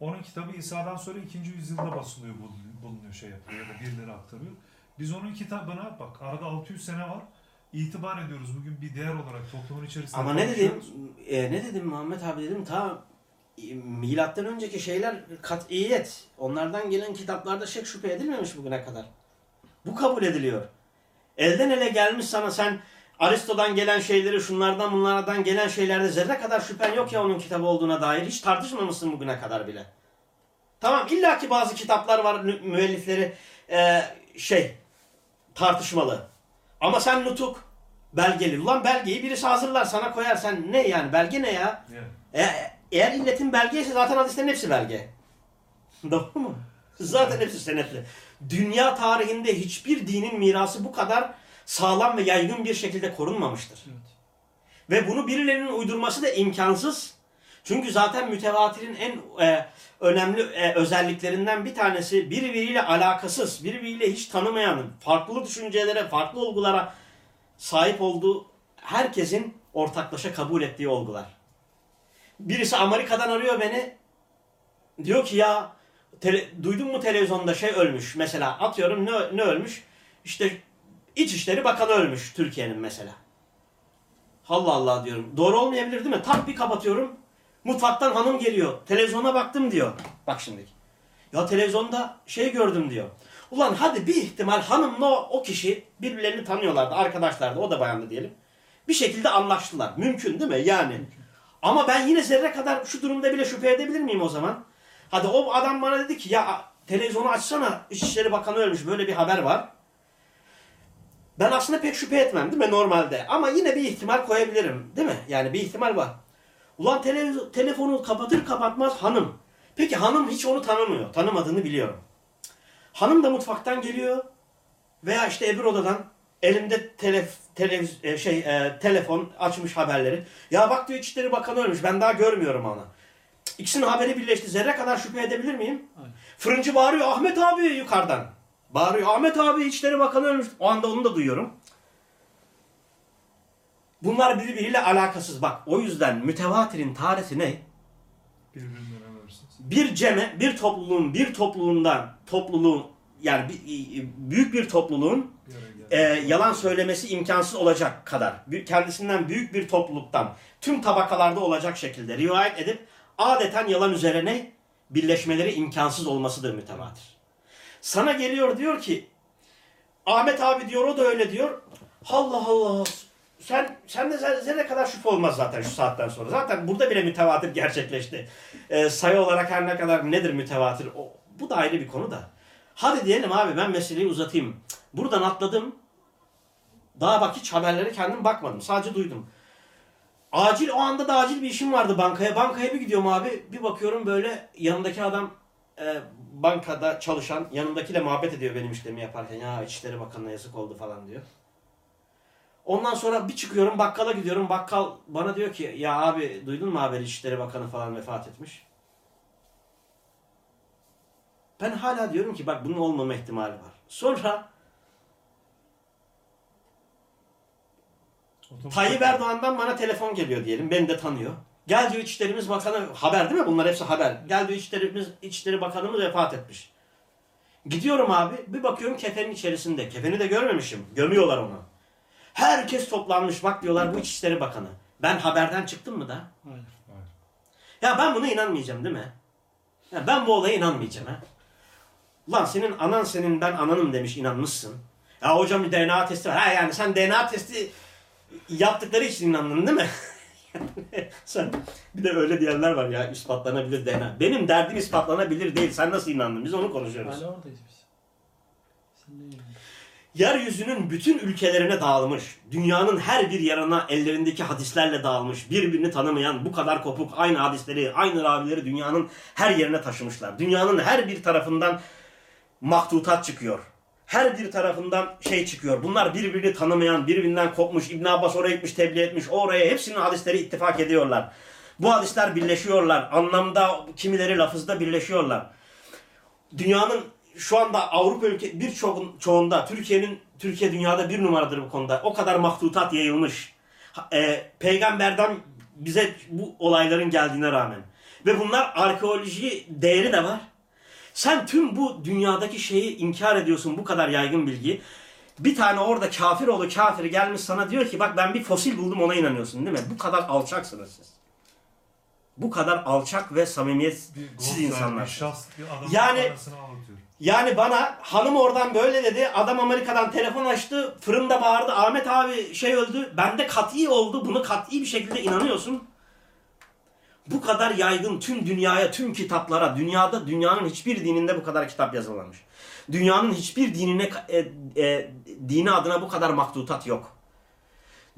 Onun kitabı İsa'dan sonra 2. yüzyılda basılıyor, bul- bulunuyor, şey yapıyor ya da birileri aktarıyor. Biz onun kitabına bak arada 600 sene var. İtibar ediyoruz bugün bir değer olarak toplumun içerisinde. Ama ne dedim? konuşuyoruz. E, ne dedim Muhammed abi dedim ta e, milattan önceki şeyler kat'iyet. Onlardan gelen kitaplarda şek şüphe edilmemiş bugüne kadar. Bu kabul ediliyor. Elden ele gelmiş sana sen Aristo'dan gelen şeyleri, şunlardan bunlardan gelen şeylerde zerre kadar şüphen yok ya onun kitabı olduğuna dair. Hiç tartışmamışsın bugüne kadar bile. Tamam illaki bazı kitaplar var mü- müellifleri e, şey tartışmalı. Ama sen nutuk belgeli. Ulan belgeyi birisi hazırlar sana koyar. Sen ne yani belge ne ya? Yani. E, eğer illetin belge ise zaten hadislerin hepsi belge. Doğru mu? Zaten hepsi senetli. Dünya tarihinde hiçbir dinin mirası bu kadar sağlam ve yaygın bir şekilde korunmamıştır. Evet. Ve bunu birilerinin uydurması da imkansız. Çünkü zaten mütevatirin en e, önemli e, özelliklerinden bir tanesi birbiriyle alakasız, birbiriyle hiç tanımayan, farklı düşüncelere, farklı olgulara sahip olduğu herkesin ortaklaşa kabul ettiği olgular. Birisi Amerika'dan arıyor beni. Diyor ki ya tele- duydun mu televizyonda şey ölmüş mesela atıyorum ne, ne ölmüş? İşte İçişleri Bakanı ölmüş Türkiye'nin mesela. Allah Allah diyorum. Doğru olmayabilir değil mi? Tak bir kapatıyorum. Mutfaktan hanım geliyor. Televizyona baktım diyor. Bak şimdi. Ya televizyonda şey gördüm diyor. Ulan hadi bir ihtimal hanımla o, o kişi birbirlerini tanıyorlardı. Arkadaşlardı. O da bayandı diyelim. Bir şekilde anlaştılar. Mümkün değil mi? Yani. Ama ben yine zerre kadar şu durumda bile şüphe edebilir miyim o zaman? Hadi o adam bana dedi ki ya televizyonu açsana İçişleri Bakanı ölmüş böyle bir haber var. Ben aslında pek şüphe etmem değil mi normalde? Ama yine bir ihtimal koyabilirim değil mi? Yani bir ihtimal var. Ulan televiz- telefonu kapatır kapatmaz hanım. Peki hanım hiç onu tanımıyor. Tanımadığını biliyorum. Hanım da mutfaktan geliyor veya işte öbür odadan elinde telef, televiz, e, şey e, telefon açmış haberleri. Ya bak diyor İçişleri Bakanı ölmüş. Ben daha görmüyorum onu. İkisinin haberi birleşti. Zerre kadar şüphe edebilir miyim? Aynen. Fırıncı bağırıyor Ahmet abi yukarıdan. Bağırıyor Ahmet abi İçişleri Bakanı ölmüş. O anda onu da duyuyorum. Bunlar birbiriyle alakasız. Bak o yüzden mütevatirin tarihi ne? Bir ceme, bir topluluğun, bir topluluğundan, topluluğun yani bir- büyük bir topluluğun e, yalan söylemesi imkansız olacak kadar, kendisinden büyük bir topluluktan, tüm tabakalarda olacak şekilde rivayet edip adeten yalan üzerine birleşmeleri imkansız olmasıdır mütevatir. Sana geliyor diyor ki, Ahmet abi diyor, o da öyle diyor. Allah Allah, sen sen de zer- zerre kadar şüphe olmaz zaten şu saatten sonra. Zaten burada bile mütevatir gerçekleşti. E, sayı olarak her ne kadar nedir mütevatir? O, bu da ayrı bir konu da. Hadi diyelim abi ben meseleyi uzatayım. Buradan atladım. Daha bak hiç haberlere kendim bakmadım. Sadece duydum. Acil o anda da acil bir işim vardı bankaya. Bankaya bir gidiyorum abi. Bir bakıyorum böyle yanındaki adam e, bankada çalışan yanımdakiyle muhabbet ediyor benim işlemi yaparken. Ya İçişleri Bakanı'na yazık oldu falan diyor. Ondan sonra bir çıkıyorum bakkala gidiyorum. Bakkal bana diyor ki ya abi duydun mu haberi İçişleri Bakanı falan vefat etmiş. Ben hala diyorum ki bak bunun olmama ihtimali var. Sonra Otobüs- Tayyip Erdoğan'dan bana telefon geliyor diyelim. Beni de tanıyor. Gel diyor İçişlerimiz Bakanı haber değil mi? Bunlar hepsi haber. Gel diyor İçişlerimiz İçişleri Bakanımız vefat etmiş. Gidiyorum abi. Bir bakıyorum kefenin içerisinde. Kefeni de görmemişim. Gömüyorlar onu. Herkes toplanmış. Bak diyorlar bu İçişleri Bakanı. Ben haberden çıktım mı da? Aynen. Ya ben buna inanmayacağım değil mi? Ya ben bu olaya inanmayacağım ha. Ulan senin anan senin ben ananım demiş inanmışsın. Ya hocam bir DNA testi var. Ha yani sen DNA testi yaptıkları için inandın değil mi? sen bir de öyle diyenler var ya ispatlanabilir DNA. Benim derdim ispatlanabilir değil. Sen nasıl inandın? Biz onu konuşuyoruz. Hala oradayız biz. Yeryüzünün bütün ülkelerine dağılmış, dünyanın her bir yarına ellerindeki hadislerle dağılmış, birbirini tanımayan bu kadar kopuk aynı hadisleri, aynı ravileri dünyanın her yerine taşımışlar. Dünyanın her bir tarafından mahtutat çıkıyor. Her bir tarafından şey çıkıyor. Bunlar birbirini tanımayan, birbirinden kopmuş, İbn Abbas oraya gitmiş, tebliğ etmiş, oraya hepsinin hadisleri ittifak ediyorlar. Bu hadisler birleşiyorlar. Anlamda, kimileri lafızda birleşiyorlar dünyanın şu anda Avrupa ülke birçok çoğunda Türkiye'nin Türkiye dünyada bir numaradır bu konuda. O kadar mahtutat yayılmış. E, peygamberden bize bu olayların geldiğine rağmen. Ve bunlar arkeoloji değeri de var. Sen tüm bu dünyadaki şeyi inkar ediyorsun bu kadar yaygın bilgi. Bir tane orada kafir oğlu kafiri gelmiş sana diyor ki bak ben bir fosil buldum ona inanıyorsun değil mi? Bu kadar alçaksınız siz. Bu kadar alçak ve samimiyetsiz insanlar. Şahs, Yani-. Yani bana hanım oradan böyle dedi. Adam Amerika'dan telefon açtı. Fırında bağırdı. Ahmet abi şey öldü. Bende kat'i oldu. Bunu kat'i bir şekilde inanıyorsun. Bu kadar yaygın tüm dünyaya, tüm kitaplara, dünyada dünyanın hiçbir dininde bu kadar kitap yazılmamış. Dünyanın hiçbir dinine e, e, dini adına bu kadar maktutat yok.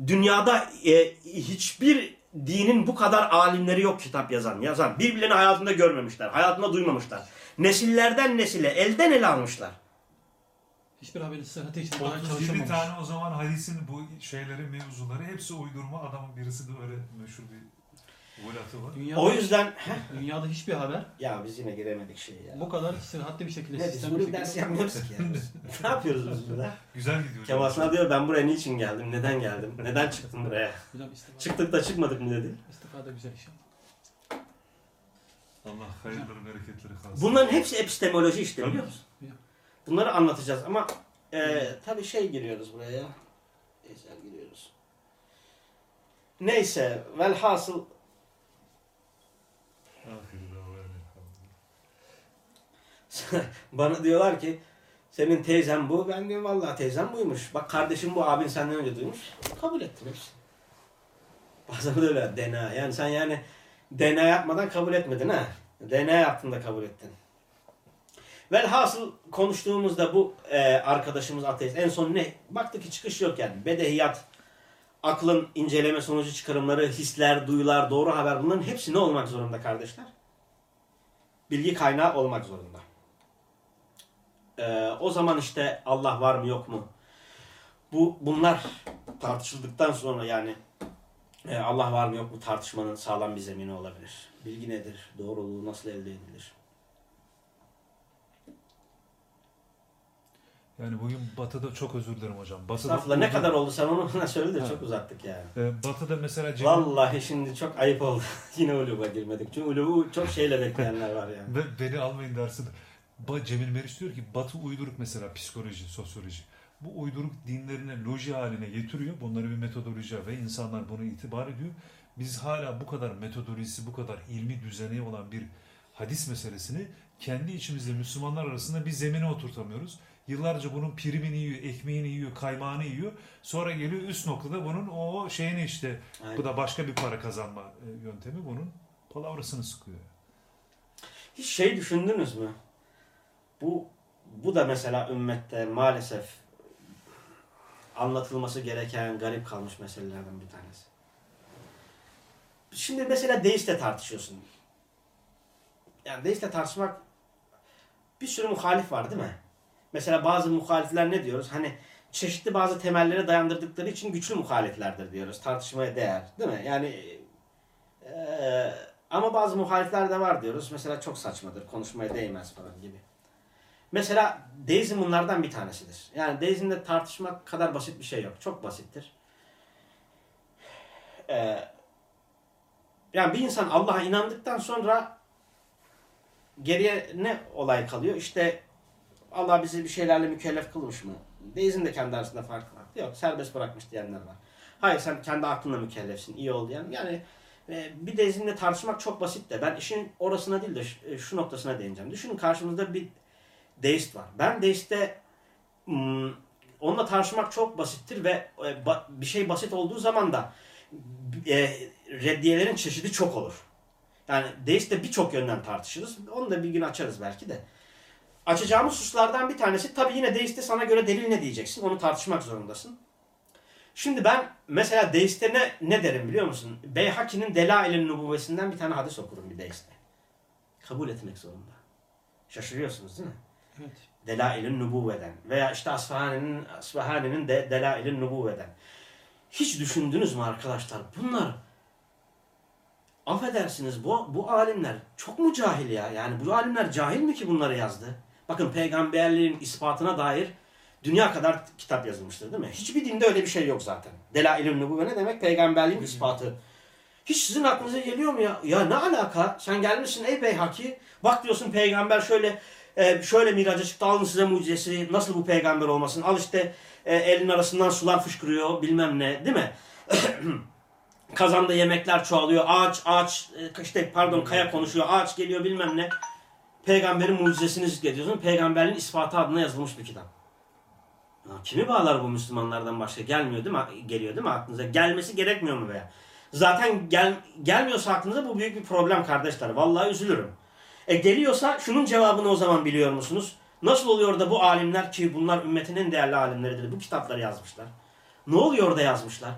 Dünyada e, hiçbir dinin bu kadar alimleri yok kitap yazan. Yazan. Birbirlerini hayatında görmemişler. Hayatında duymamışlar. Nesillerden nesile, elden ele almışlar. Hiçbir haberin sıhhati için bana 37 çalışılmamış. tane o zaman hadisin bu şeyleri, mevzuları hepsi uydurma. Adamın birisi de öyle meşhur bir. Dünyada, O yüzden dünyada hiçbir haber ya biz yine giremedik şeye ya. bu kadar sıhhatli bir şekilde Ne biz bunu bir ders şekilde yapmıyoruz ki ya. ne yapıyoruz biz burada? Güzel gidiyor. Kemal Sunal diyor ben buraya niçin geldim? Neden geldim? Neden çıktım buraya? Hocam Çıktık da çıkmadık mı dedi. istifa da güzel iş. Allah hayırları, bereketleri kalsın. Bunların hepsi epistemoloji işte biliyor musun? Bunları anlatacağız ama e, tabii şey giriyoruz buraya. ya. Ezel giriyoruz. Neyse velhasıl bana diyorlar ki senin teyzen bu. Ben diyorum vallahi teyzem buymuş. Bak kardeşim bu abin senden önce duymuş. Kabul ettim hepsini. Bazen de öyle DNA. Yani sen yani DNA yapmadan kabul etmedin ha. DNA yaptın da kabul ettin. Velhasıl konuştuğumuzda bu e, arkadaşımız ateist en son ne? Baktık ki çıkış yok yani. Bedehiyat, aklın inceleme sonucu çıkarımları, hisler, duyular, doğru haber bunların hepsi ne olmak zorunda kardeşler? Bilgi kaynağı olmak zorunda. Ee, o zaman işte Allah var mı yok mu? Bu bunlar tartışıldıktan sonra yani e, Allah var mı yok mu tartışmanın sağlam bir zemini olabilir. Bilgi nedir? Doğruluğu nasıl elde edilir? Yani bugün Batı'da çok özür dilerim hocam. Batı'da Estağfurullah ne kadar oldu sen onu bana söyle de Ha. çok uzattık yani. Ee, Batı'da mesela Cemil, Vallahi şimdi çok ayıp oldu. Yine Ulub'a girmedik. Çünkü Ulub'u çok şeyle bekleyenler var yani. Beni almayın dersin. Ba Cemil Meriç diyor ki Batı uyduruk mesela psikoloji, sosyoloji. Bu uyduruk dinlerine loji haline getiriyor. Bunları bir metodoloji ve insanlar bunu itibar ediyor. Biz hala bu kadar metodolojisi, bu kadar ilmi düzeni olan bir hadis meselesini kendi içimizde Müslümanlar arasında bir zemine oturtamıyoruz. Yıllarca bunun primini yiyor, ekmeğini yiyor, kaymağını yiyor. Sonra geliyor üst noktada bunun o şeyini işte Aynen. bu da başka bir para kazanma e, yöntemi bunun palavrasını sıkıyor. Hiç şey düşündünüz mü? Bu bu da mesela ümmette maalesef anlatılması gereken garip kalmış meselelerden bir tanesi. Şimdi mesela deiste tartışıyorsun. Yani deiste tartışmak bir sürü muhalif var değil mi? Mesela bazı muhalifler ne diyoruz? Hani çeşitli bazı temellere dayandırdıkları için güçlü muhaliflerdir diyoruz. Tartışmaya değer. Değil mi? Yani eee ama bazı muhalifler de var diyoruz. Mesela çok saçmadır, konuşmaya değmez falan gibi. Mesela deizm bunlardan bir tanesidir. Yani deizmde tartışmak kadar basit bir şey yok. Çok basittir. Ee, yani bir insan Allah'a inandıktan sonra geriye ne olay kalıyor? İşte Allah bizi bir şeylerle mükellef kılmış mı? Deizm de kendi arasında fark var. Yok serbest bırakmış diyenler var. Hayır sen kendi aklınla mükellefsin. iyi ol diyen. Yani e, bir deizmle tartışmak çok basit de ben işin orasına değil de e, şu noktasına değineceğim. Düşünün karşımızda bir deist var. Ben deiste hmm, onunla tartışmak çok basittir ve e, bir şey basit olduğu zaman da e, reddiyelerin çeşidi çok olur. Yani deiste birçok yönden tartışırız. Onu da bir gün açarız belki de. Açacağımız hususlardan bir tanesi tabii yine deiste sana göre delil ne diyeceksin. Onu tartışmak zorundasın. Şimdi ben mesela deiste ne, ne derim biliyor musun? Beyhaki'nin Delail'in nübüvvesinden bir tane hadis okurum bir deiste. Kabul etmek zorunda. Şaşırıyorsunuz değil mi? Evet. Delail'in nübüvveden veya işte Asfahani'nin Asfahani'nin de Delail'in nübüvveden. Hiç düşündünüz mü arkadaşlar? Bunlar affedersiniz bu, bu alimler çok mu cahil ya? Yani bu alimler cahil mi ki bunları yazdı? Bakın peygamberliğin ispatına dair dünya kadar kitap yazılmıştır değil mi? Hiçbir dinde öyle bir şey yok zaten. Delail-i nübüvve ne demek? Peygamberliğin ispatı. Hiç sizin aklınıza geliyor mu ya? Ya ne alaka? Sen gelmişsin ey Beyhaki. Bak diyorsun peygamber şöyle e, şöyle miraca çıktı alın size mucizesi. Nasıl bu peygamber olmasın? Al işte e, elin arasından sular fışkırıyor bilmem ne değil mi? Kazanda yemekler çoğalıyor. Ağaç ağaç e, işte pardon kaya konuşuyor. Ağaç geliyor bilmem ne. peygamberin mucizesini zikrediyorsun. Peygamberliğin ispatı adına yazılmış bir kitap. Ya kimi bağlar bu Müslümanlardan başka? Gelmiyor değil mi? Geliyor değil mi aklınıza? Gelmesi gerekmiyor mu veya? Zaten gel, gelmiyorsa aklınıza bu büyük bir problem kardeşler. Vallahi üzülürüm. E geliyorsa şunun cevabını o zaman biliyor musunuz? Nasıl oluyor da bu alimler ki bunlar ümmetinin değerli alimleridir bu kitapları yazmışlar? Ne oluyor da yazmışlar?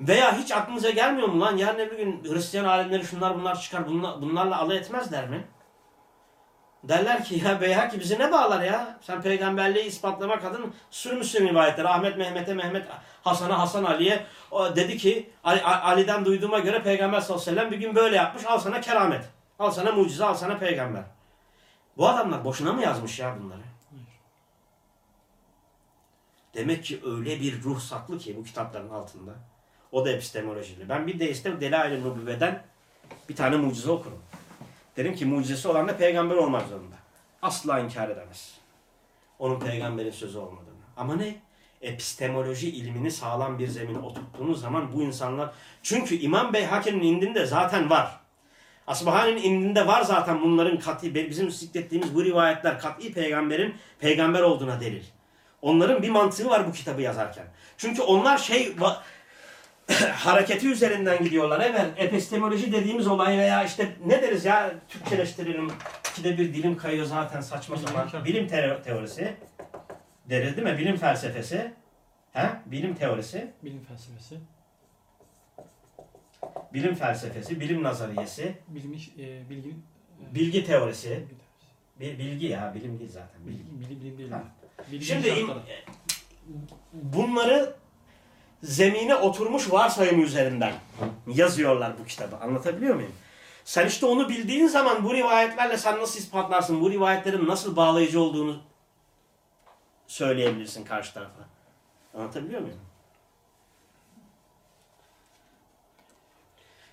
Veya hiç aklınıza gelmiyor mu lan yarın bir gün Hristiyan alimleri şunlar bunlar çıkar bunlar, bunlarla alay etmezler mi? Derler ki ya Beyhaki bizi ne bağlar ya? Sen peygamberliği ispatlamak adın sürmüşsün rivayetleri. Ahmet Mehmet'e Mehmet Hasan'a Hasan Ali'ye dedi ki Ali, Ali'den duyduğuma göre peygamber sallallahu aleyhi ve sellem bir gün böyle yapmış. Al sana keramet. Al sana mucize, al sana peygamber. Bu adamlar boşuna mı yazmış ya bunları? Demek ki öyle bir ruh saklı ki bu kitapların altında. O da epistemolojili. Ben bir deiste Delail-i Nubüvve'den bir tane mucize okurum. Derim ki mucizesi olan da peygamber olmak zorunda. Asla inkar edemez. Onun peygamberin sözü olmadığını. Ama ne? Epistemoloji ilmini sağlam bir zemine oturttuğunuz zaman bu insanlar... Çünkü İmam Beyhaki'nin indinde zaten var. Asbahani'nin indinde var zaten bunların kat'i, bizim zikrettiğimiz bu rivayetler kat'i peygamberin peygamber olduğuna delil. Onların bir mantığı var bu kitabı yazarken. Çünkü onlar şey hareketi üzerinden gidiyorlar. Evet epistemoloji dediğimiz olay veya işte ne deriz ya Türkçeleştirelim. İkide bir dilim kayıyor zaten saçma sapan. Bilim teorisi deriz değil mi? Bilim felsefesi. He? Bilim teorisi. Bilim felsefesi. Bilim felsefesi, bilim nazariyesi. Bilim, e, bilgi, e, bilgi teorisi. Bilgi, bilgi ya, bilim değil zaten. Bilgi. Bilim, bilim değil. Bilim Şimdi bunları zemine oturmuş varsayımı üzerinden yazıyorlar bu kitabı. Anlatabiliyor muyum? Sen işte onu bildiğin zaman bu rivayetlerle sen nasıl ispatlarsın? Bu rivayetlerin nasıl bağlayıcı olduğunu söyleyebilirsin karşı tarafa. Anlatabiliyor muyum?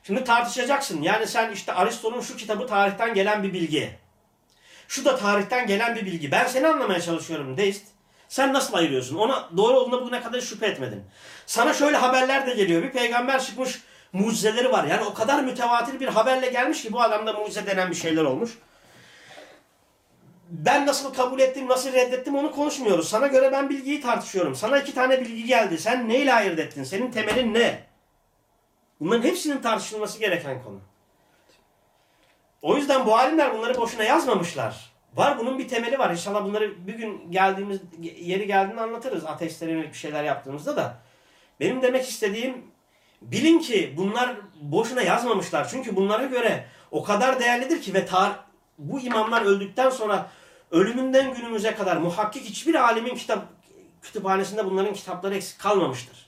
Şimdi tartışacaksın. Yani sen işte Aristo'nun şu kitabı tarihten gelen bir bilgi. Şu da tarihten gelen bir bilgi. Ben seni anlamaya çalışıyorum deist. Sen nasıl ayırıyorsun? Ona doğru olduğuna bugüne kadar şüphe etmedin. Sana şöyle haberler de geliyor. Bir peygamber çıkmış mucizeleri var. Yani o kadar mütevatir bir haberle gelmiş ki bu adamda mucize denen bir şeyler olmuş. Ben nasıl kabul ettim, nasıl reddettim onu konuşmuyoruz. Sana göre ben bilgiyi tartışıyorum. Sana iki tane bilgi geldi. Sen neyle ayırt ettin? Senin temelin ne? Bunların hepsinin tartışılması gereken konu. O yüzden bu alimler bunları boşuna yazmamışlar. Var bunun bir temeli var. İnşallah bunları bir gün geldiğimiz yeri geldiğinde anlatırız. Ateistlere bir şeyler yaptığımızda da. Benim demek istediğim bilin ki bunlar boşuna yazmamışlar. Çünkü bunlara göre o kadar değerlidir ki ve tar bu imamlar öldükten sonra ölümünden günümüze kadar muhakkik hiçbir alimin kitap kütüphanesinde bunların kitapları eksik kalmamıştır.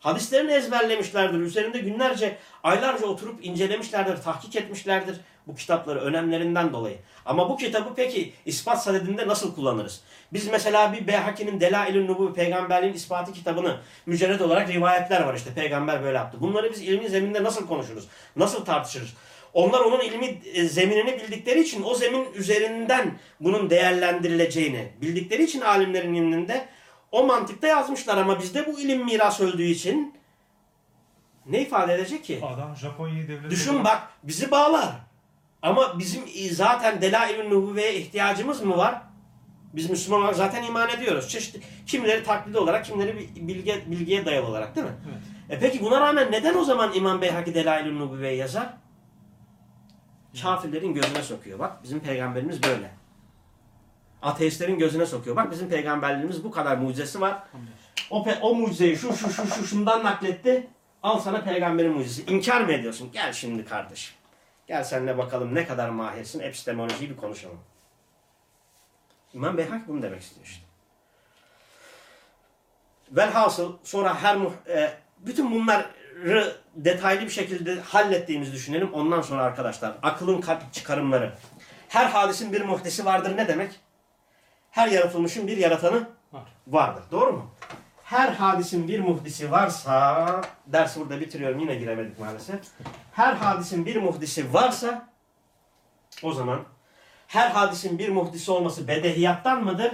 Hadislerini ezberlemişlerdir. Üzerinde günlerce, aylarca oturup incelemişlerdir, tahkik etmişlerdir bu kitapları önemlerinden dolayı. Ama bu kitabı peki ispat sadedinde nasıl kullanırız? Biz mesela bir Beyhaki'nin Delail-i Nubu peygamberliğin ispatı kitabını mücerred olarak rivayetler var işte peygamber böyle yaptı. Bunları biz ilmi zeminde nasıl konuşuruz? Nasıl tartışırız? Onlar onun ilmi e, zeminini bildikleri için o zemin üzerinden bunun değerlendirileceğini bildikleri için alimlerin ilminde o mantıkta yazmışlar ama bizde bu ilim miras öldüğü için ne ifade edecek ki? Adam Japonya'yı devlet Düşün bak bizi bağlar. Ama bizim zaten delail-i nübüvveye ihtiyacımız mı var? Biz Müslümanlar zaten iman ediyoruz. Çeşitli kimileri taklidi olarak, kimileri bilge, bilgiye dayalı olarak değil mi? Evet. E peki buna rağmen neden o zaman İmam Beyhaki Delail-i Nübüvve'ye yazar? Kafirlerin gözüne sokuyor. Bak bizim peygamberimiz böyle. Ateistlerin gözüne sokuyor. Bak bizim peygamberliğimiz bu kadar mucizesi var. O, o mucizeyi şu şu şu şu şundan nakletti. Al sana peygamberin mucizesi. İnkar mı ediyorsun? Gel şimdi kardeşim. Gel seninle bakalım ne kadar mahirsin. Epistemolojiyi bir konuşalım. İmam Beyhak bunu demek istiyor işte. Velhasıl sonra her e, bütün bunları detaylı bir şekilde hallettiğimizi düşünelim. Ondan sonra arkadaşlar akılın kalp çıkarımları. Her hadisin bir muhtesi vardır ne demek? Her yaratılmışın bir yaratanı Var. vardır. Doğru mu? Her hadisin bir muhdisi varsa, dersi burada bitiriyorum yine giremedik maalesef. Her hadisin bir muhdisi varsa, o zaman her hadisin bir muhdisi olması bedehiyattan mıdır?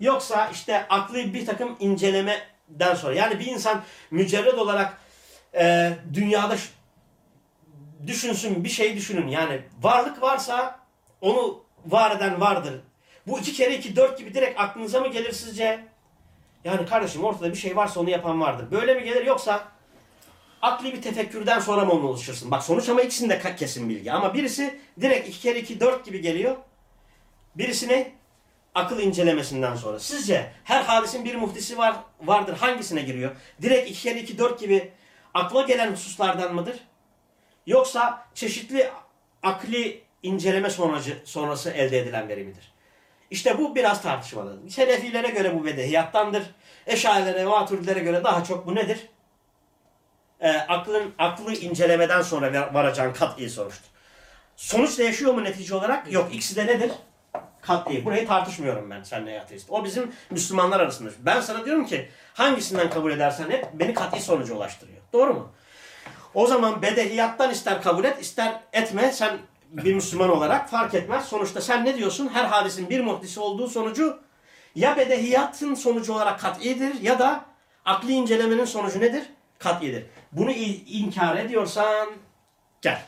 Yoksa işte aklı bir takım incelemeden sonra. Yani bir insan mücerred olarak e, dünyada düşünsün bir şey düşünün. Yani varlık varsa onu var eden vardır. Bu iki kere iki dört gibi direkt aklınıza mı gelir sizce? Yani kardeşim ortada bir şey varsa onu yapan vardır. Böyle mi gelir yoksa akli bir tefekkürden sonra mı onu oluştursun? Bak sonuç ama ikisinde kesin bilgi. Ama birisi direkt iki kere iki dört gibi geliyor. Birisi ne? Akıl incelemesinden sonra. Sizce her hadisin bir muhtisi var vardır. Hangisine giriyor? Direkt iki kere iki dört gibi akla gelen hususlardan mıdır? Yoksa çeşitli akli inceleme sonracı, sonrası elde edilen veri midir? İşte bu biraz tartışmalı. Selefilere göre bu bedehiyattandır. Eşarilere ve maturidilere göre daha çok bu nedir? Ee, aklın aklı incelemeden sonra var- varacağın kat'i sonuçtur. Sonuç değişiyor mu netice olarak? Yok. İkisi de nedir? Kat'i. Burayı tartışmıyorum ben seninle ateist. O bizim Müslümanlar arasında. Ben sana diyorum ki hangisinden kabul edersen hep beni kat'i sonuca ulaştırıyor. Doğru mu? O zaman bedehiyattan ister kabul et ister etme sen bir Müslüman olarak fark etmez. Sonuçta sen ne diyorsun? Her hadisin bir muhdisi olduğu sonucu ya bedehiyatın sonucu olarak kat'idir ya da akli incelemenin sonucu nedir? Kat'idir. Bunu inkar ediyorsan gel.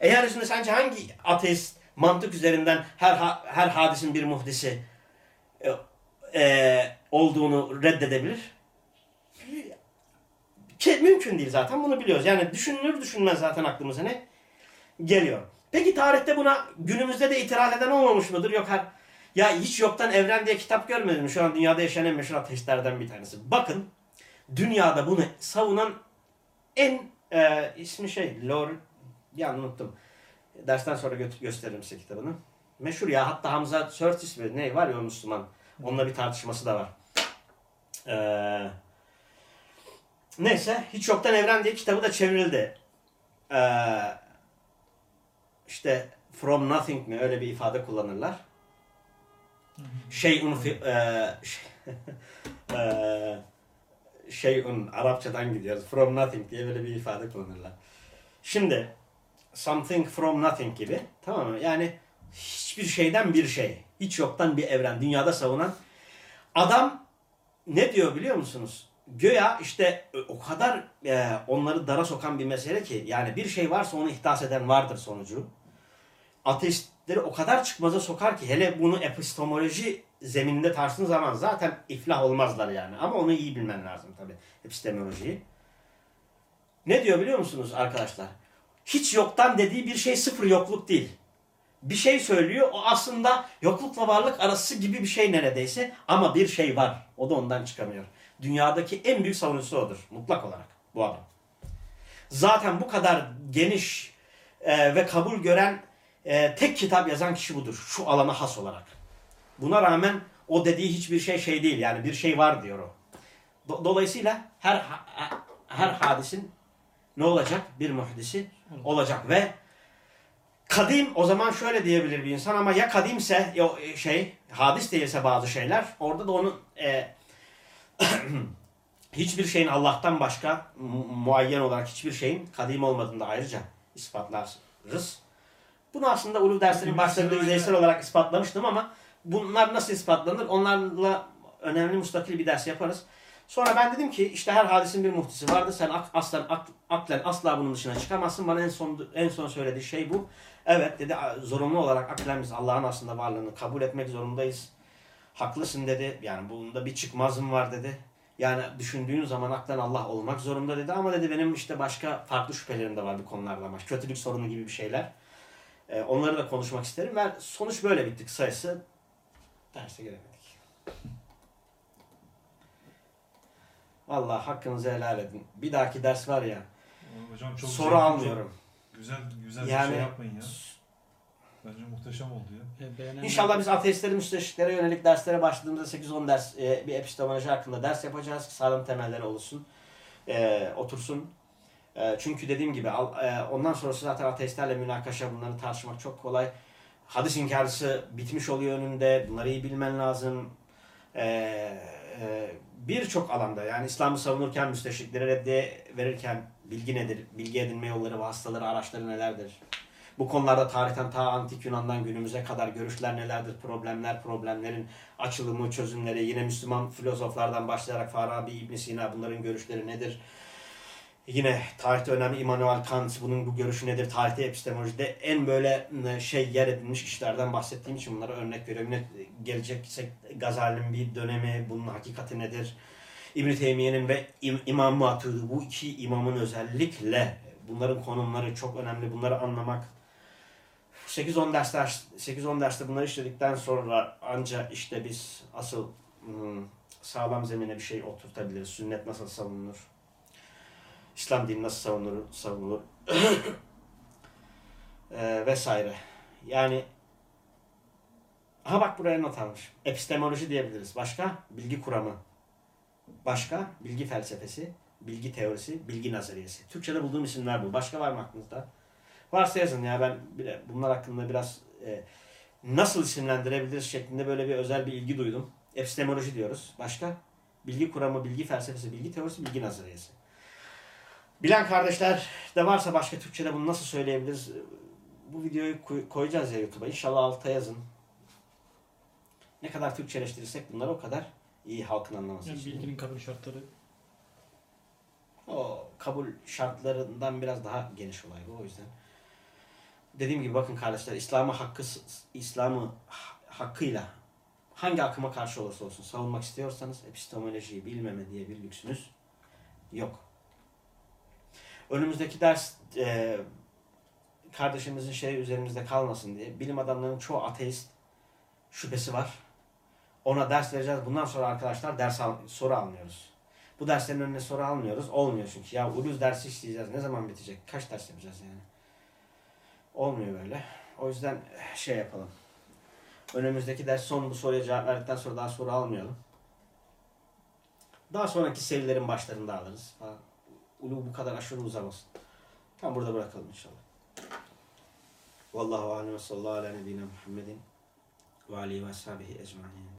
Eğer şimdi sence hangi ateist mantık üzerinden her ha- her hadisin bir muhdisi e, e, olduğunu reddedebilir? Ki, mümkün değil zaten bunu biliyoruz. Yani düşünülür düşünmez zaten aklımıza ne geliyor. Peki tarihte buna günümüzde de itiraz eden olmamış mıdır? Yok her ya hiç yoktan evren diye kitap görmedim. Şu an dünyada yaşayan en meşhur ateistlerden bir tanesi. Bakın dünyada bunu savunan en e, ismi şey Lord ya unuttum. Dersten sonra gö- gösteririm size kitabını. Meşhur ya hatta Hamza Curtis mi ne var ya o Müslüman. Onunla bir tartışması da var. Eee Neyse hiç yoktan evren diye kitabı da çevrildi. Ee, işte from nothing mi öyle bir ifade kullanırlar. Şeyun fi, e, e, şeyun Arapçadan gidiyoruz. From nothing diye böyle bir ifade kullanırlar. Şimdi something from nothing gibi tamam mı? Yani hiçbir şeyden bir şey. Hiç yoktan bir evren. Dünyada savunan adam ne diyor biliyor musunuz? Göya işte o kadar e, onları dara sokan bir mesele ki yani bir şey varsa onu ihdas eden vardır sonucu. Ateistleri o kadar çıkmaza sokar ki hele bunu epistemoloji zemininde tartıştığın zaman zaten iflah olmazlar yani. Ama onu iyi bilmen lazım tabii epistemolojiyi. Ne diyor biliyor musunuz arkadaşlar? Hiç yoktan dediği bir şey sıfır yokluk değil. Bir şey söylüyor o aslında yoklukla varlık arası gibi bir şey neredeyse ama bir şey var. O da ondan çıkamıyor. Dünyadaki en büyük savunucusu odur. Mutlak olarak bu adam. Zaten bu kadar geniş e, ve kabul gören e, tek kitap yazan kişi budur. Şu alana has olarak. Buna rağmen o dediği hiçbir şey şey değil. Yani bir şey var diyor o. Do- dolayısıyla her ha- her hadisin ne olacak? Bir muhdisi olacak ve kadim o zaman şöyle diyebilir bir insan ama ya kadimse ya e, şey hadis değilse bazı şeyler orada da onun e, hiçbir şeyin Allah'tan başka mu- muayyen olarak hiçbir şeyin kadim olmadığını da ayrıca ispatlarız. Bunu aslında ulu derslerin başlarında yüzeysel olarak ispatlamıştım ama bunlar nasıl ispatlanır? Onlarla önemli mustakil bir ders yaparız. Sonra ben dedim ki işte her hadisin bir muhtisi vardı. Sen ak, aklen asla bunun dışına çıkamazsın. Bana en son en son söylediği şey bu. Evet dedi zorunlu olarak aklen biz Allah'ın aslında varlığını kabul etmek zorundayız. Haklısın dedi. Yani bunda bir çıkmazım var dedi. Yani düşündüğün zaman aklen Allah olmak zorunda dedi ama dedi benim işte başka farklı şüphelerim de var bu konularda kötülük sorunu gibi bir şeyler. Ee, onları da konuşmak isterim ve sonuç böyle bitti kısayası. Derse giremedik. Vallahi hakkınızı helal edin. Bir dahaki ders var ya Hocam çok soru güzel- almıyorum. Güzel güzel Yani- bir şey yapmayın ya. Bence muhteşem oldu ya. E, İnşallah biz ateistlerin müsteşriklere yönelik derslere başladığımızda 8-10 ders e, bir epistemoloji hakkında ders yapacağız. Sağlam temelleri oluşsun. E, otursun. E, çünkü dediğim gibi e, ondan sonrası zaten ateistlerle münakaşa bunları tartışmak çok kolay. Hadis inkarcısı bitmiş oluyor önünde. Bunları iyi bilmen lazım. E, e, Birçok alanda yani İslam'ı savunurken müsteşriklere reddiye verirken bilgi nedir? Bilgi edinme yolları, vasıtaları, araçları nelerdir? Bu konularda tarihten ta antik Yunan'dan günümüze kadar görüşler nelerdir? Problemler, problemlerin açılımı, çözümleri, yine Müslüman filozoflardan başlayarak Farabi, İbn Sina bunların görüşleri nedir? Yine tarihte önemli Immanuel Kant bunun bu görüşü nedir? Tarihte epistemolojide en böyle e, şey yer edilmiş kişilerden bahsettiğim için bunlara örnek veriyorum. Yine geleceksek Gazali'nin bir dönemi, bunun hakikati nedir? İbn Teymiye'nin ve İm- İmam Maturidi bu iki imamın özellikle bunların konumları çok önemli. Bunları anlamak 8-10 dersler 8-10 derste bunları işledikten sonra ancak işte biz asıl hmm, sağlam zemine bir şey oturtabiliriz. Sünnet nasıl savunulur? İslam dini nasıl savunulur? savunulur? Ee, vesaire. Yani Aha bak buraya not almış. Epistemoloji diyebiliriz. Başka? Bilgi kuramı. Başka? Bilgi felsefesi, bilgi teorisi, bilgi nazariyesi. Türkçe'de bulduğum isimler bu. Başka var mı aklınızda? Varsa yazın ya ben bile- bunlar hakkında biraz e, nasıl isimlendirebiliriz şeklinde böyle bir özel bir ilgi duydum. Epistemoloji diyoruz. Başka? Bilgi kuramı, bilgi felsefesi, bilgi teorisi, bilgi nazariyesi. Bilen kardeşler de varsa başka Türkçe'de bunu nasıl söyleyebiliriz? Bu videoyu koy- koyacağız ya YouTube'a. İnşallah alta yazın. Ne kadar Türkçeleştirirsek bunları o kadar iyi halkın anlaması Yani için. bilginin kabul şartları O kabul şartlarından biraz daha geniş olay bu o yüzden. Dediğim gibi bakın kardeşler İslam'ı hakkı İslam'ı ha- hakkıyla hangi akıma karşı olursa olsun savunmak istiyorsanız epistemolojiyi bilmeme diye bir lüksünüz yok. Önümüzdeki ders e, kardeşimizin şey üzerimizde kalmasın diye bilim adamlarının çoğu ateist şüphesi var. Ona ders vereceğiz. Bundan sonra arkadaşlar ders al- soru almıyoruz. Bu derslerin önüne soru almıyoruz. Olmuyor çünkü. Ya uluz dersi işleyeceğiz. Ne zaman bitecek? Kaç ders yapacağız yani? Olmuyor böyle. O yüzden şey yapalım. Önümüzdeki ders son bu soruya cevap verdikten sonra daha soru almayalım. Daha sonraki serilerin başlarında alırız. falan. Ulu bu kadar aşırı uzamasın. Tam burada bırakalım inşallah. Vallahu alem ve sallallahu ala nebine Muhammedin ve alihi ve ashabihi ecmaîn.